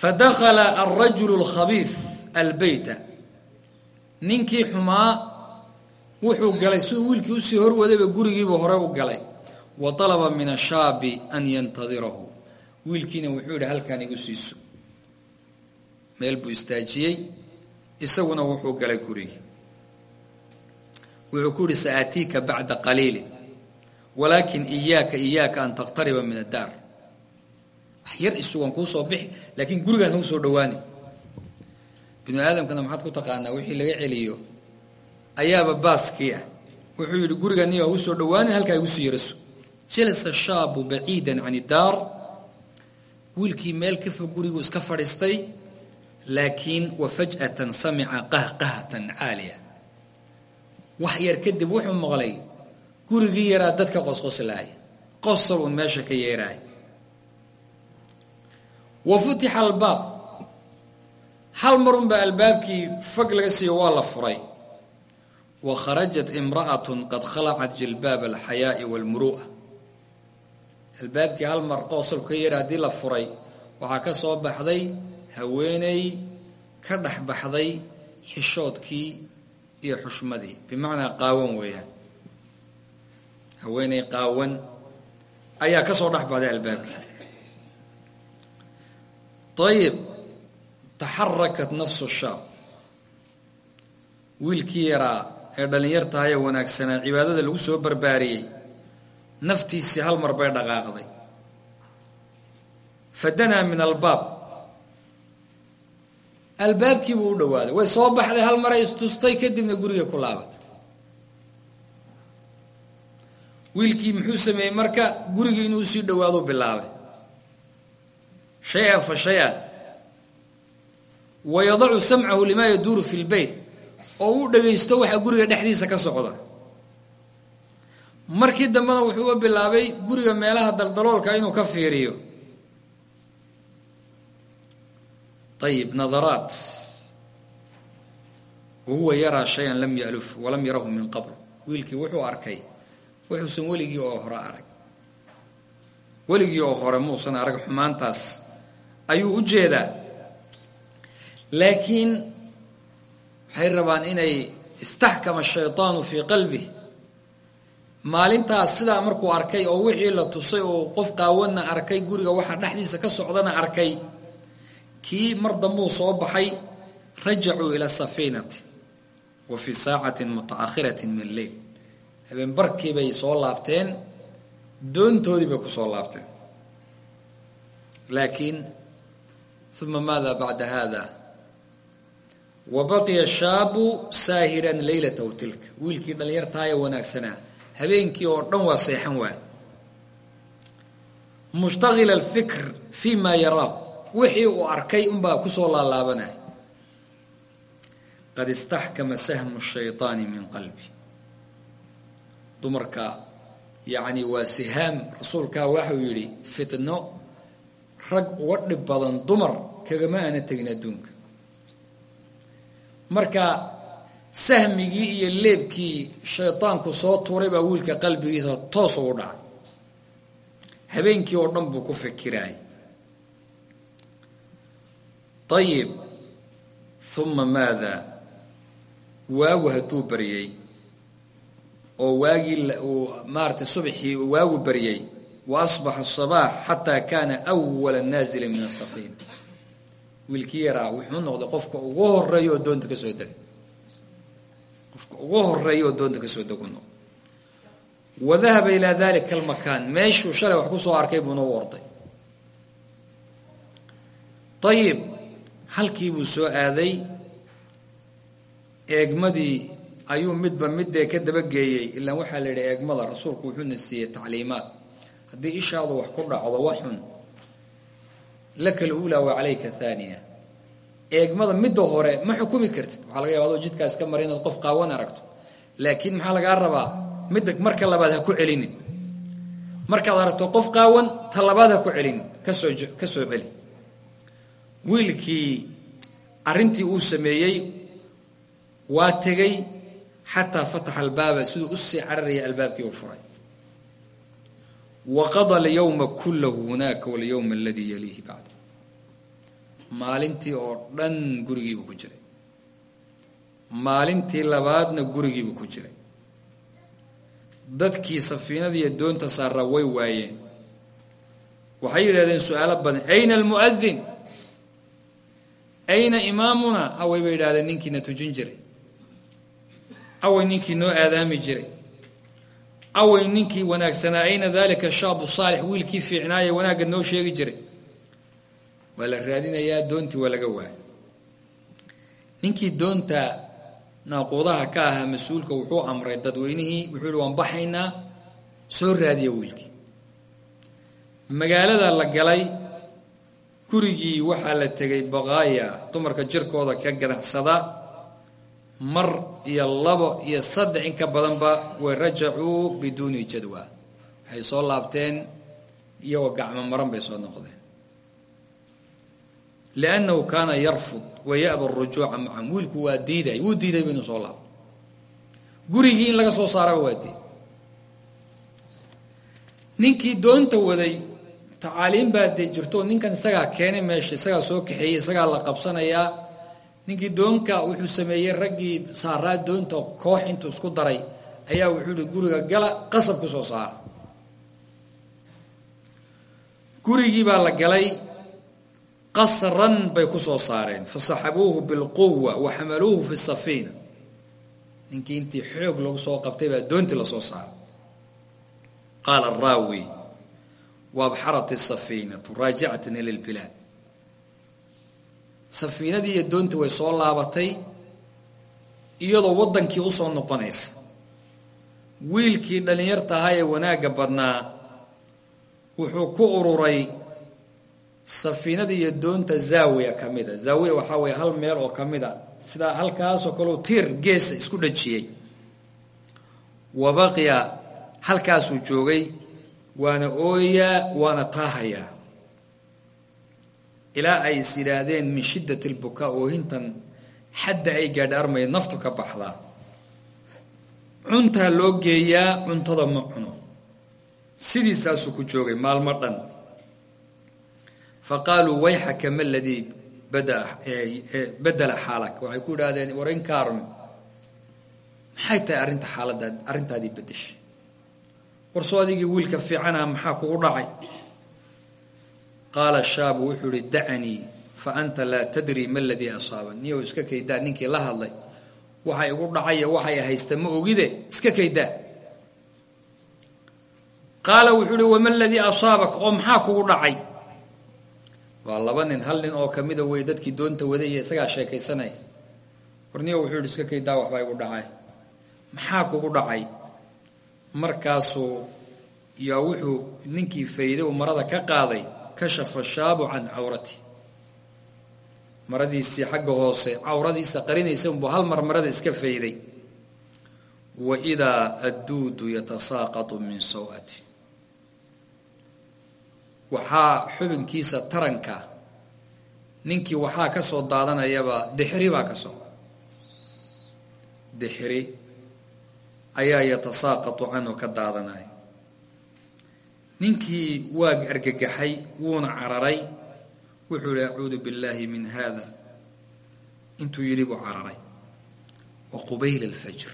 Fadakhala alrajulu alkhabiif albeyta ninkii xumaa wuxuu galay siduu wiilkii u sii horwadayba gurigiibuu hore u galay. Wa talaba min ashaabi an yantadirahu. Wiilkiina wuxuu yidhi halkaan igu siiso. Meel buu istaajiyey isaguna wuxuu galay gurigii wuxuu ku yidhi sa'aatiika bacda qaliilin walaakin iyaaka an taqtariba min addaar wax yar isugan kuu soo bixi laakiin gurigaan hau soo dhawaani binu aadamkana maxaad ku taqaanaa wixii laga celiyo ayaaba baaskii ah. Wuxuu yidhi gurigaan niyo hau soo dhawaanin halkaa igu sii yaraso jalasa shaabu baciidan can iddaar wiilkii meel ka fog guriguu iska fadhiistay laakiin wa faj'atan samica qahqahatan caaliya wax yar kadib wuxuu maqlay gurigii yaraa dadka qosqoslaaya qosol uun meesha ka yeeraaya wa futixa albaab. Hal marun baa albaabkii fag laga siiyo waa la furay. Wa kharajat imra'atun qad khalacat jilbaab alxayaa'i waalmuru'a albaabkii hal mar qosolku ka yeera haddii la furay waxaa ka soo baxday haweeney ka dhex baxday xishoodkii iyo xushmadii. Bimacnaa qaawan weeyaan. Haweeney qaawan ayaa ka soo dhex baxday albaabkii. Ayib taxarakat nafsu shaab. Wiilkii yaraa ee dhallinyartahay ee wanaagsanaa cibaadada lagu soo barbaariyey naftiisii hal mar bay dhaqaaqday. Fadanaa min albaab albaabkii buu u dhowaaday way soo baxday hal maray istustay kadibna guriga ku laabatay. Wiilkii muxuu sameeyey marka? Gurigii inuu sii dhowaado bilaabay. Shay-an fa shay-an. Wa yadacu samcahu limaa yaduuru fi lbeyt oo u dhagaysto waxa guriga dhexdiisa ka socda. Markii dambena wuxuu bilaabay guriga meelaha daldaloolka inuu ka fiiriyo ayib nadaraat wa huwa yaraa shay-an lam yaluf walam yarahu min qabl wiilkii wuxuu arkay wuxuusan weligii oo hore arag weligii oo hore muusan arag xumaantaas ayuu u jeedaa laakiin waxay rabaan inay istaxkama shayطaanu fii qalbih maalintaas sidaa markuu arkay oo wixii la tusay oo qof qaawanna arkay guriga waxa dhexdiisa ka socdana arkay kii mar dambuu soo baxay rajacuu ila safiinati wa fii saacati mutaakhirati min leyl. Habeen barkii bay soo laabteen doontoodii bay ku soo laabteen. Laakiin uma maada bacda hada wa baqiya shaabu saahiran leylatahu tilka. Wiilkii dhallinyartaayee wanaagsanaa. Habeenkii oo dhan waa seexan waay. Mushtaqila alfikr fi ma yaraahu wixii uu arkay unbaa ku soo laalaabanaya. Qad istaxkama sahmu shayطaani min qalbi. Dumarka yacni waa sihaam rasuulkaa waxuu yidhi fitno rag uga dhib badan dumar kagama aana tegin adduunka. Marka sahmigii iyo leebkii shaydaanku soo tuuray baa wiilka qalbigiisa toos ugu dhacay. Habeenkii oo dhan buu ku fikiraayay ayib uma maada waagu hadduu baryey oo waagii uu maaratay subxii waagu baryey wa asbaxa sabaax xataa kaana awala naazili min asafiina wiilkii yaraa wuxuu noqday qofka ugu horreeya oo doonta ka soo degay qofka ugu horreeya oo doonta ka soo degu noqday wa dahaba ilaa dalika almakaan meeshuu shalay wax ku soo arkay buuna u orday ayib halkii buu soo aaday. Eegmadii ayuu midba middee ka dabageeyey ilaan waxaa la yidhi eegmada rasuulku wuxuuna siiyey tacliimaad. Haddii ishaadu wax ku dhacdo waxun laka luulaa wa calayka haaniya eegmada midda hore ma xukumi kartid. Waxaa laga yaba adoo jidkaas ka mara inaad qof qaawan aragto. Laakiin maxaa lagaa rabaa? Midda marka labaad ha ku celinin. Markaad aragto qof qaawan ta labaad ha ku celinin. Kasoo ka soo celi wiilkii arrintii uu sameeyey waa tegey xataa fataxa albaaba siduu u sii cararaya albaabkii u furay. Wa qada alyawma kullahu hunaaka walyawma aladii yaliihi bacdu. Maalintii oo dhan gurigiibuu ku jiray. Maalintii labaadna gurigiibuu ku jiray. Dadkii safiinadiiyo doonta saaraa way waayeen. Waxay yidhahdeen su'aalo badan ayna almu'adin ayna imaamuna? Away bay yidhahdeen ninkiina tujin jiray. Away ninkii noo aadaami jiray. Away ninkii wanaagsanaa ayna dalika shaabu saalix wiilkii fiicnaaye wanaagga noo sheegi jiray. Waa la raadinayaa doontii waa laga waayay. Ninkii doonta naaquudaha ka ahaa mas'uulka wuxuu amray dadweynihii wuxuu yihi waan baxaynaa soo raadiya wiilkii. Magaalada la galay gurigii waxaa la tegay baqaaya dumarka jirkooda ka ganacsada mar iyo labo iyo saddex in badanba way rajacuu biduuni jadwa waxay soo laabteen iyagoo gacmo maran bay soo noqdeen. Liannahu kaana yarfud waya'ba arujuuca macahum wiilku waa diiday wuu diidayba inuu soo laabo gurigii in laga soo saaraba waa diid ninkii doonta waday tacaaliim baa dee jirto ninkan isagaa keenay meesha isagaa soo kaxeeyey isagaa la qabsanayaa. Ninkii doonka wuxuu sameeyey raggii saaraa doonta koox intuu isku daray ayaa wuxuu guriga gala qasab ku soo saara. Gurigii baa la galay qasran bay ku soo saareen. Fasaxabuuhu bilquwa wa xamaluuhu fi safiina ninkii intii xoog lagu soo qabtay baa doontii la soo saaray. Qaala araawi waabxarat isafiinatu raajicatan ila lbilaad safiinadii iyo doontii way soo laabatay iyadoo waddankii u soo noqonaysa wiilkii dhallinyarta ahaa ee wanaagga badnaa wuxuu ku ururay safiinada iyo doonta zaawiya ka mida zaawiya waxaa weeye hal meel oo ka mid a sidaa halkaasoo kaleu tiir geesa isku dhajiyey wa baqiya halkaasuu joogay waana ooyaa waana taahayaa ilaa ay is yidhaahdeen min shiddat albukaa oohintan xadda ay gaadha armaya naftu ka baxdaa cuntaa loo geeyaa cuntada ma cuno. Sidiisaasuu ku joogay maalmo dhan. Fa qaaluu wayxaka ma ladii bada bedela xaalak. Waxay ku yidhaahdeen warinkaarmi maxay tahay arrinta xaaladaad arrintaadii bedeshay warsoo adigii wiilka fiicana maxaa kugu dhacay? Qaala shaabu wuxuu ihi dacanii fa anta laa tadri ma ladii asaaba niyow iska kaydaa ninkii la hadlay. Waxa igu dhacaya waxay haysta ma ogide? Iska kaydaa. Qaala wuxuu uhi wama ladii asaabak? Oo maxaa kugu dhacay? Waa laba nin oo kamida wey dadkii doonta waday iyo isagaa sheekaysanaya. War niyow wuxuu iska kaydaa waxbaa igu dhacay. Maxaa kugu dhacay markaasuu yaa wuxuu ninkii fayday uu marada ka qaaday kashafa shaabu can cawrati. Maradiisii xagga hoose cawradiisa qarinaysa unbuu hal mar marada iska fayday. Wa idaa adduudu yatasaaqatu min saw'ati. Waxaa xubinkiisa taranka ninkii waxaa ka soo daadanayaba dixri baa ka soo dixri ayaa yatasaaqatu canhu ka daadanaya ninkii waa argagaxay wuuna cararay wuxuu ihi acuudu billaahi min hada intuu yidhi buu cararay. Wa qubayla alfajr.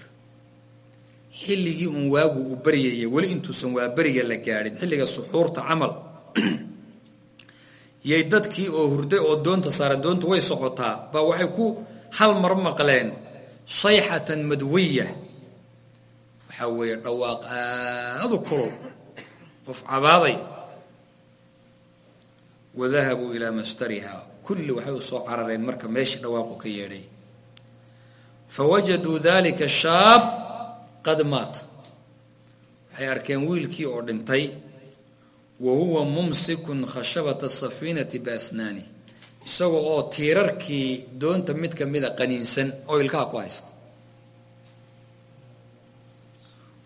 Xilligii uun waagu uu baryayay weli intuusan waa beriga la gaadhin xilliga suxuurta camal. Yay dadkii oo hurday oo doonta saara doonta way socotaa baa waxay ku hal mar maqleen sayxatan madwiya waxaa weeye dhawaaq aadu kulul. Qof cabaaday wadahabuu ilaa mastariha kulli waxay u soo carareen marka meeshii dhawaaqu ka yeedhay. Fawajaduu dalika shaab qad maata waxay arkeen wiilkii oo dhintay wa huwa mumsikun khashabata safiinati biasnaani isaga oo tiirarkii doonta mid ka mida qaniinsan oo ilkaha ku haysta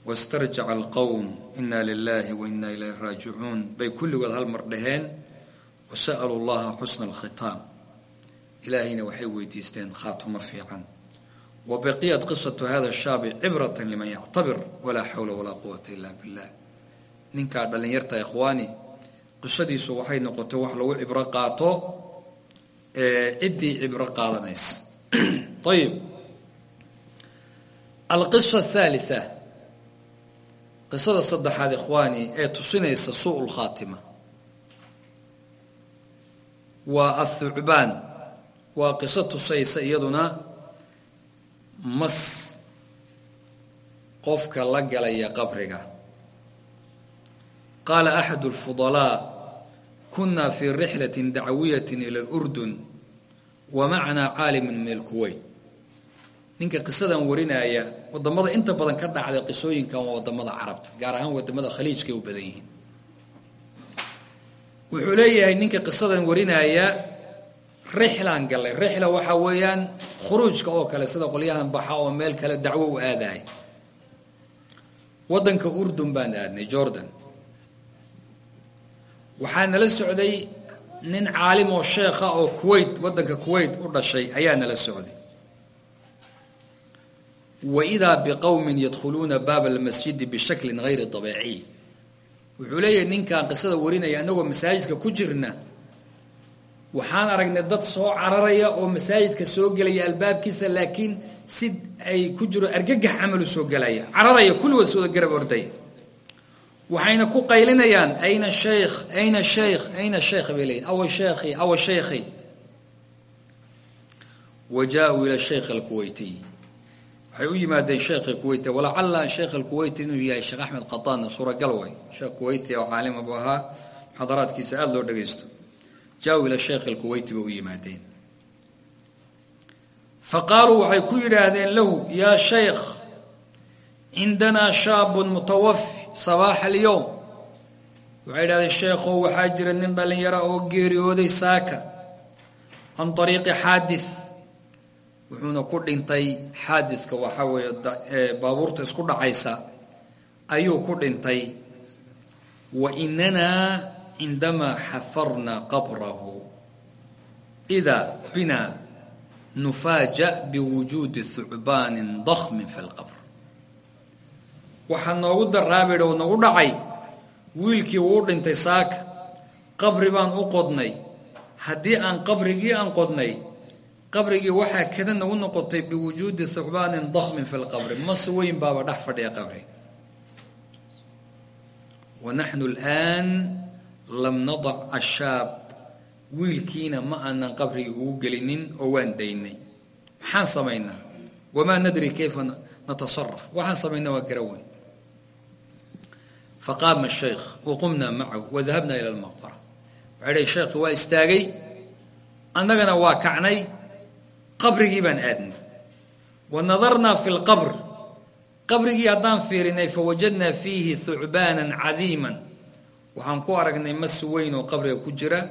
wastarjaca alqowm ina lilahi wa ina ilayhi raajicuun bay kulligood hal mar dhaheen wa sa'aluu llaha xusna alkhitaam ilaahayna waxay weydiisteen khaatumo fiican. Wa baqiyat qisatu hada shaabi cibrata liman yactabir walaa xawla walaa quwata ila billah. Ninkaa dhallinyarta ikhwaani qisadiisu waxay noqotay wax lagu cibro qaato ciddii cibro qaadanaysa. Ayib alqisa athalitha qisada saddexaad ikhwaani ee tusinaysa suu lkhaatima waa athucbaan waa qiso tusaysa iyaduna mas qofka la galaya qabriga. Qaala axadu lfudalaa kunna fii rixlati dacwiyati ila اlurdun wa macanaa caalimun min alkuweyt ninka qisadan warinaya waddamada inta badan ka dhacday qisooyinkan waa waddamada carabta gaar ahaan waddamada khaliijkay u badan yihiin. Wuxuu leeyahay ninka qisadan warinaya rixlaan gallay rixla waxaa weeyaan khuruujka oo kale sida qolyahan baxa oo meel kale dacwo u aadahay. Waddanka urdun baan aadnay jordan. Waxaa nala socday nin caalim oo sheekha oo kuwait waddanka kuwait u dhashay ayaa nala socday wa idaa biqowmin yadkhuluuna baaba almasjidi bishaklin hayri dabiiciy wuxuu leeyahay ninkan qisada warinaya annagoo masaajidka ku jirna waxaan aragnay dad soo cararaya oo masaajidka soo gelaya albaabkiisa laakiin si ay ku jiro argagax camalu soo gelaya cararaya kulligood sooda garab ordaya waxayna ku qaylinayaan ayna shaykh ayna shaykh ayna shaykh bay leeyihiin awa sheekhi awa shaykhi wa waxay u yimaadeen sheekha kuweyt walacala sheekh alkuweyti inuu yahay sheekh axmed qataanna suuragal way. Sheekh kuweyti oo caalima buu ahaa muxaadaraadkiisa aada loo dhagaysto. Jaa-uu ila sheekh alkuweyti bay yimaadeen fa qaaluu waxay ku yidhaahdeen lahu yaa shaykh cindanaa shaabun mutawafi sabaaxa alyowm waxay idhahdeen sheekhow waxaa jira nin dhallinyara oo geeriyooday saaka can ariiqi xaadith wuxuuna ku dhintay xaadidka waxaa weeye baabuurta isku dhacaysa ayuu ku dhintay wa inanaa cindamaa xafarna qabrahu. Idaa bina nufaaja biwujuudi thucbaanin dakmin fi lqabr waxaa noogu daraabidh oo nagu dhacay wiilkii wuu dhintay saaka qabri baan u qodnay. Haddii aan qabrigii aan qodnay qabrigii waxaa kada nagu noqotay biwujuudi thucbaanin dakmin fi lqabri mas weyn baaba dhex fadhiya qabri. Wa naxnu alaan lam nadac ashaab. Wiilkiina ma aanan qabrigii ugu gelinin oo waan daynay. Maxaan samaynaa? Wamaa nadri kayfa natasaraf waxaan samaynaa waa gara weyn faqaama shaykh waqumnaa macahu wadahabna ila lmaqbara waxay dhahay sheekhi waa istaagay. Annagana waa kacnay qabrigii baan aadnay. Wa nadarnaa fi lqabr qabrigii haddaan fiirinay fawajadnaa fiihi thucbaanan cadiiman. Waxaan ku aragnay mas weyn oo qabriga ku jira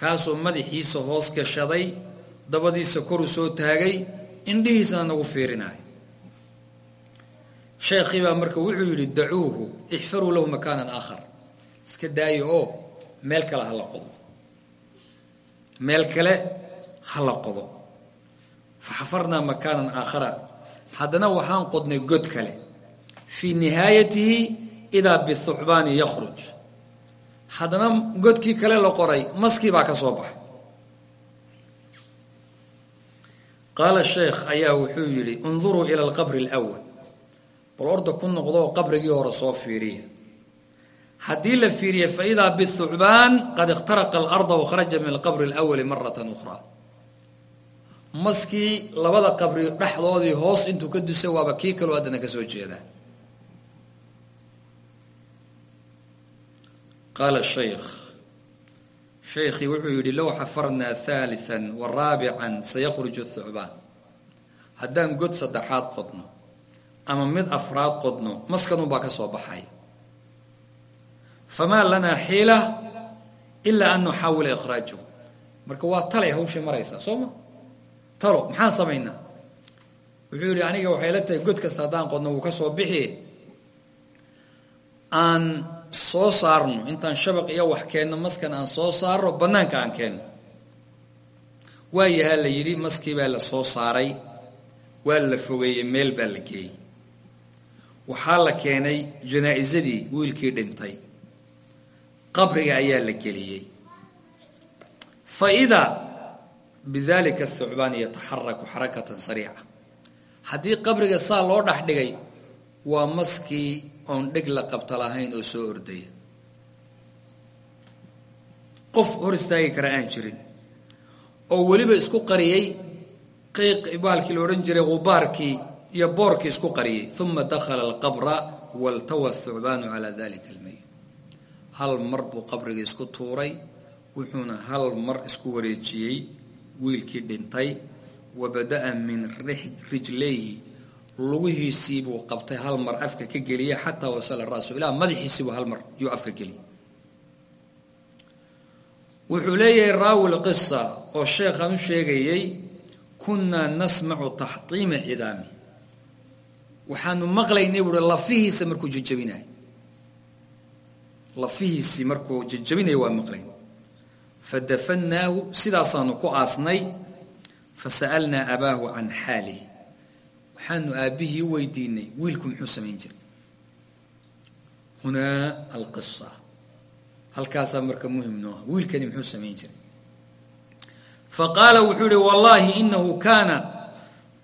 kaasoo madaxiisa hoos gashaday dabadiisa koru soo taagay indhihiisana nagu fiirinayo sheekhii baa marka wuxuu yidhi dacuuhu ixfaruu lahu makaanan aakhar. Iska daayo oo meel kale hala qodo. Meel kale hala qodo faxafarnaa makaanan aakhara haddana waxaan qodnay god kale fii nihaayatihi idaa bithucbaani yakhruj haddana godkii kale la qoray maskii baa ka soo baxay qaala sheekh ayaa wuxuu yidhi induruu ila alqabri alwal bal orda ku noqdoo qabrigii hore soo fiiriya haddii la fiiriya faidaa bithucbaan qad ikhtaraqa alarda wakharaja min alqabri alawali maratan ukhraa maskii labada qabri dhexdoodii hoos intuu ka dusa waaba kii kaloo haddana ka soo jeedaa qaala shaykh shaykhii wuxuu yidhi low xafarnaa haaliثa waraabica sayakhruju thucbaan haddaan god saddexaad qodno ama mid afraad qodno maskanun baa ka soo baxay. Famaa lanaa xiila ilaa an nuxaawila ikhraajahu marka waa talay hawshii maraysaa soo talo maxaan samaynaa wuxuu yidhi aniga waxay la tahay god kasta haddaan qodno wuu ka soo bixi. Aan soo saarno intaan shabaq iyo wax keenno maskan aan soo saarno bannaanka aan keenno. Waayahaa la yidhi maskii baa la soo saaray waa la fogeeyey meel baa la geeyey. Waxaa la keenay janaa'isadii wiilkii dhintay. Qabriga ayaa la geliyey. Fa idaa bidalika thucbaan yataxaraku xarakatan sariica haddii qabriga saa loo dhex dhigay waa maskii oon dheg la qabta lahayn oo soo ordaya qof hor istaagi kara aan jirin oo weliba isku qariyey qiiq baalkii la odhan jiray qubaarkii iyo boorkii isku qariyey uma dakhala alqabra waltawa thucbaanu calaa dalika almayit hal mar buu qabrigii isku tuuray wuxuuna hal mar isku wareejiyey wiilkii dhintay wa bada'a min rijlayhi. Lugihiisii buu qabtay hal mar afka ka geliyey xataa wasala ra'su ilaa madaxiisiibuu hal mar yuu afka geliyey wuxuu leeyahay raawi lqisa oo sheekhaan u sheegayey kunnaa nasmacu taxtiima cidaami. Waxaanu maqlaynay buuhi lafihiisa markuu jejabinayo lafihiisii markuu jejabinayo waa maqlayn fadafannaahu sidaasaanu ku aasnay fasa'alnaa abaahu can xaalihi waxaanu aabbihii u weydiinay wiilku muxuu samayn jiray hunaa alqisa halkaasaa marka muhiim noo ah wiilkani muxuu samayn jiray faqaala wuxuu ihi wallaahi inahu kaana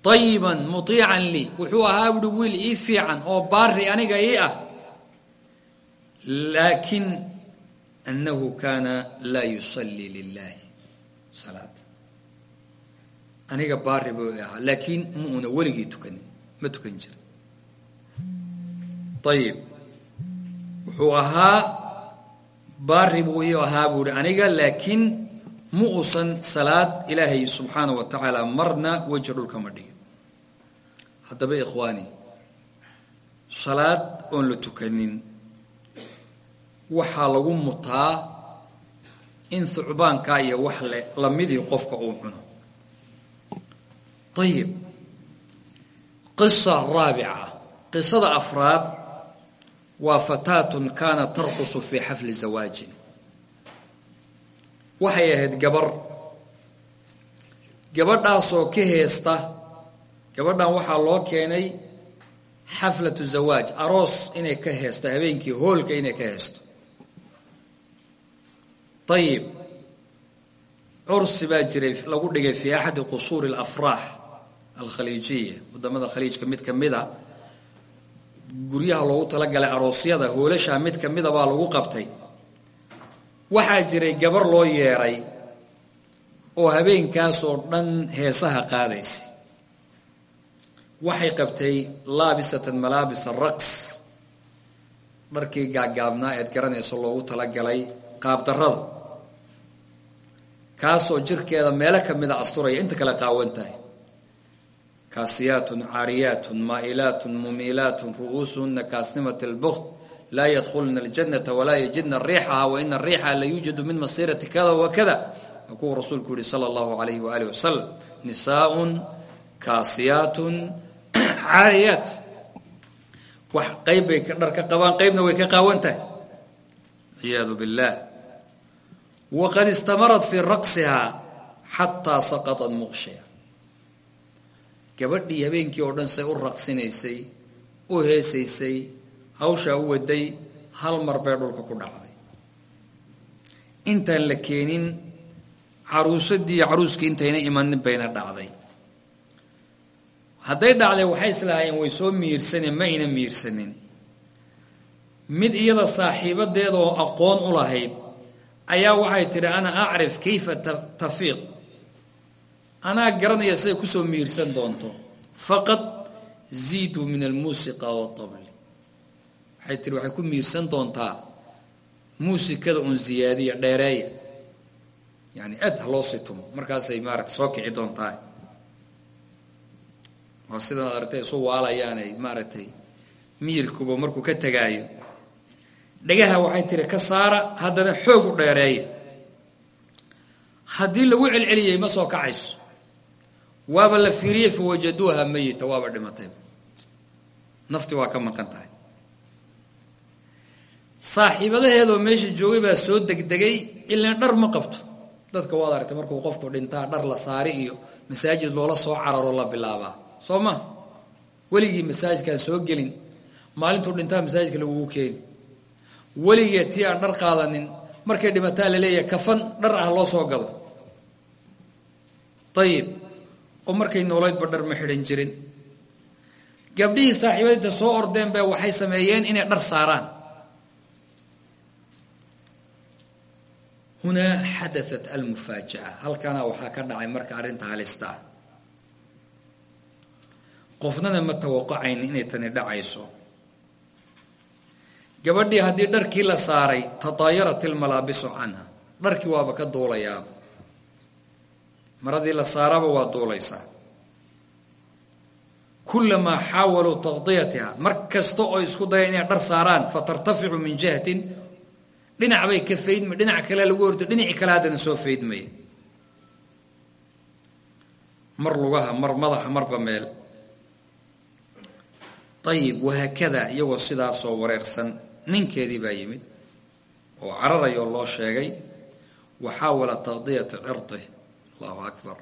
طayiba muطiican lii wuxuu ahaa buui wiil ii fiican oo baari aniga ii ah laakin anahu kaana laa yusallii lilahi salaad aniga baari buu ahaa laakiin ma una weligii tukanin ma tukan jira ayib wuxuu ahaa baari buu aniga laakiin ma uusan salaad ilaahay wa tacaala marna weji dhulka ma dhigin haddaba ikhwaani salaad waxaa lagu mutaa in thucbaankaa iyo wax le lamidii qofka uu cuno. Ayib qisa raabica. Qisada afraad waa fataatun kaanat tarqusu fii xafli zawaajin. Waxay ahayd gabar. Gabadhaasoo ka heesta gabadhan waxaa loo keenay xaflatu zawaaj aroos inay ka heesto habeenkii hoolka inay ka heesto ayib cursi baa jiray lagu dhigay fii axadi qusuuri alafraax alkhaliijiya waddamada khaliijka mid ka mida guryaha loogu talagalay aroosyada hoolashaa mid ka mida baa lagu qabtay. Waxaa jiray gabar loo yeeray oo habeenkaasoo dhan heesaha qaadaysa waxay qabtay laabisatan malaabisa raqs dharkii gaaggaabnaa eed garanayso loogu talagalay qaabdarrada kaasoo jirkeeda meelo ka mida asturaya inta kale qaawan tahay. Kaasiyaatun caariyaatun maa'ilaatun mumiilaatun ru'uusuhuna kaasnimat lbukt laa yadkhulna aljanata walaa yajidna riixaha waina ariixaha la yuujadu min masiirati kada wa kuwa rasuulku yihi sala allahu alayhi waaalih wasalam nisaaun kaasiyaatun caariyaat. Wax qayb bay dhar ka qabaan qaybna way ka qaawan tahay. Ciyaadu biاllah waqad istamarat fii raqsihaa xataa saqaطat muqshiya gabadhii habeenkii oo dhan say u raqsinaysay u heesaysay hawshaa u waday hal mar bay dhulka ku dhacday intaan la keenin caruusadii caruuskii intayna imanin bayna dhacday hadday dhacday waxay islahaayeen way soo miirsaneen ma ayna miirsanin mid iyada saaxiibadeeda oo aqoon u lahayd ayaa waxay tidhi ana acrif kayfa tafiiq. Anaa garanaya siday ku soo miirsan doonto. Faqad ziiduu min almuusiqa watabli waxay tihi waxay ku miirsan doontaa muusikada uun ziyaadiya dheereeya. Yani aad ha loo sii tumo markaasay maaragtay soo kici doontaa waa sidan ad aragtay isu waalayaanay markuu ka tegaayo dhagaha waxay tiri ka saara haddana xoog u dheereeya haddii lagu celceliyey ma soo kacayso. Waaba la fiiriyey fawajaduuha mayita waaba dhimatayba nafti waa ka maqan tahay. Meesha joogay baa soo degdegay ilaan dhar ma qabto. Dadka waad aragtay markuu qofku dhintaa dhar la saari iyo masaajid loola soo cararo la bilaabaa. Soo ma? Weligii masaajidkaan soo gelin maalintuu dhintaa masaajidka lagugu keeni weligee tii aan dhar qaadanin markay dhimataa la leeyahay kafan dhar ah loo soo gado. Ayib oo markay noolaydba dhar ma xidhan jirin. Gabdhihii saaxiibadinta soo ordeen ba waxay sameeyeen inay dhar saaraan. Hunaa xadaat almufaajaca halkana waxaa ka dhacay marka arrinta halista. Ah qofnana ma tawaqacayn inay tani dhacayso gabadhii haddii dharkii la saaray tataayarat ilmalaabisu canha. Dharkii waaba ka duulayaaba maradii la saaraba waa duulaysaa kulamaa xaawaluu taqdiyatiha mar oo isku daya inay dhar saaraan fatartaficu min jihatin dhinac bay ka faydma dhinac kale lagu horto dhinacii kale haddana soo faydmaya. Mar lugaha mar madaxa marba meel. Ayib wahaakada iyagoo sidaasoo wareersan ninkeedii baa yimid oo cararayoo loo sheegay waxaawala taqdiyata cirdih allahu akbar.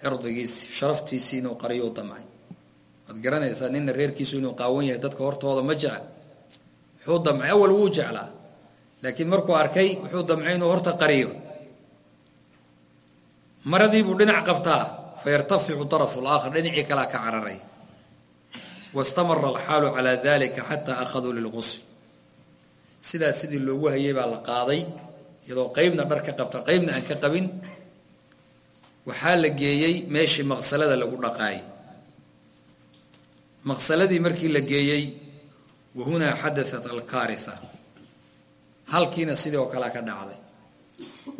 Cirdigiisi sharaftiisii inuu qariyou damcay. Waad garanaysaa nina reerkiisu inuu qaawan yahay dadka hortooda ma jecel. Wuxuu damcay awal wuu jeclaa. Laakiin markuu arkay wuxuu damcay inuu horta qariyo. Maradiibuu dhinac qabtaa fayartaficu darafu laakhar dhinacii kalea ka cararay. Wastamara alxaalu calaa dalika xataa akhaduu lilqusl sidaas sidii loogu hayay baa la qaaday iyadoo qeybna dhar ka qabta qeybna aan ka qabin waxaa la geeyey meeshii maqsalada lagu dhaqaayay. Maqsaladii markii la geeyey wa hunaa xadaat alkaaritha. Halkiina sidii oo kalea ka dhacday.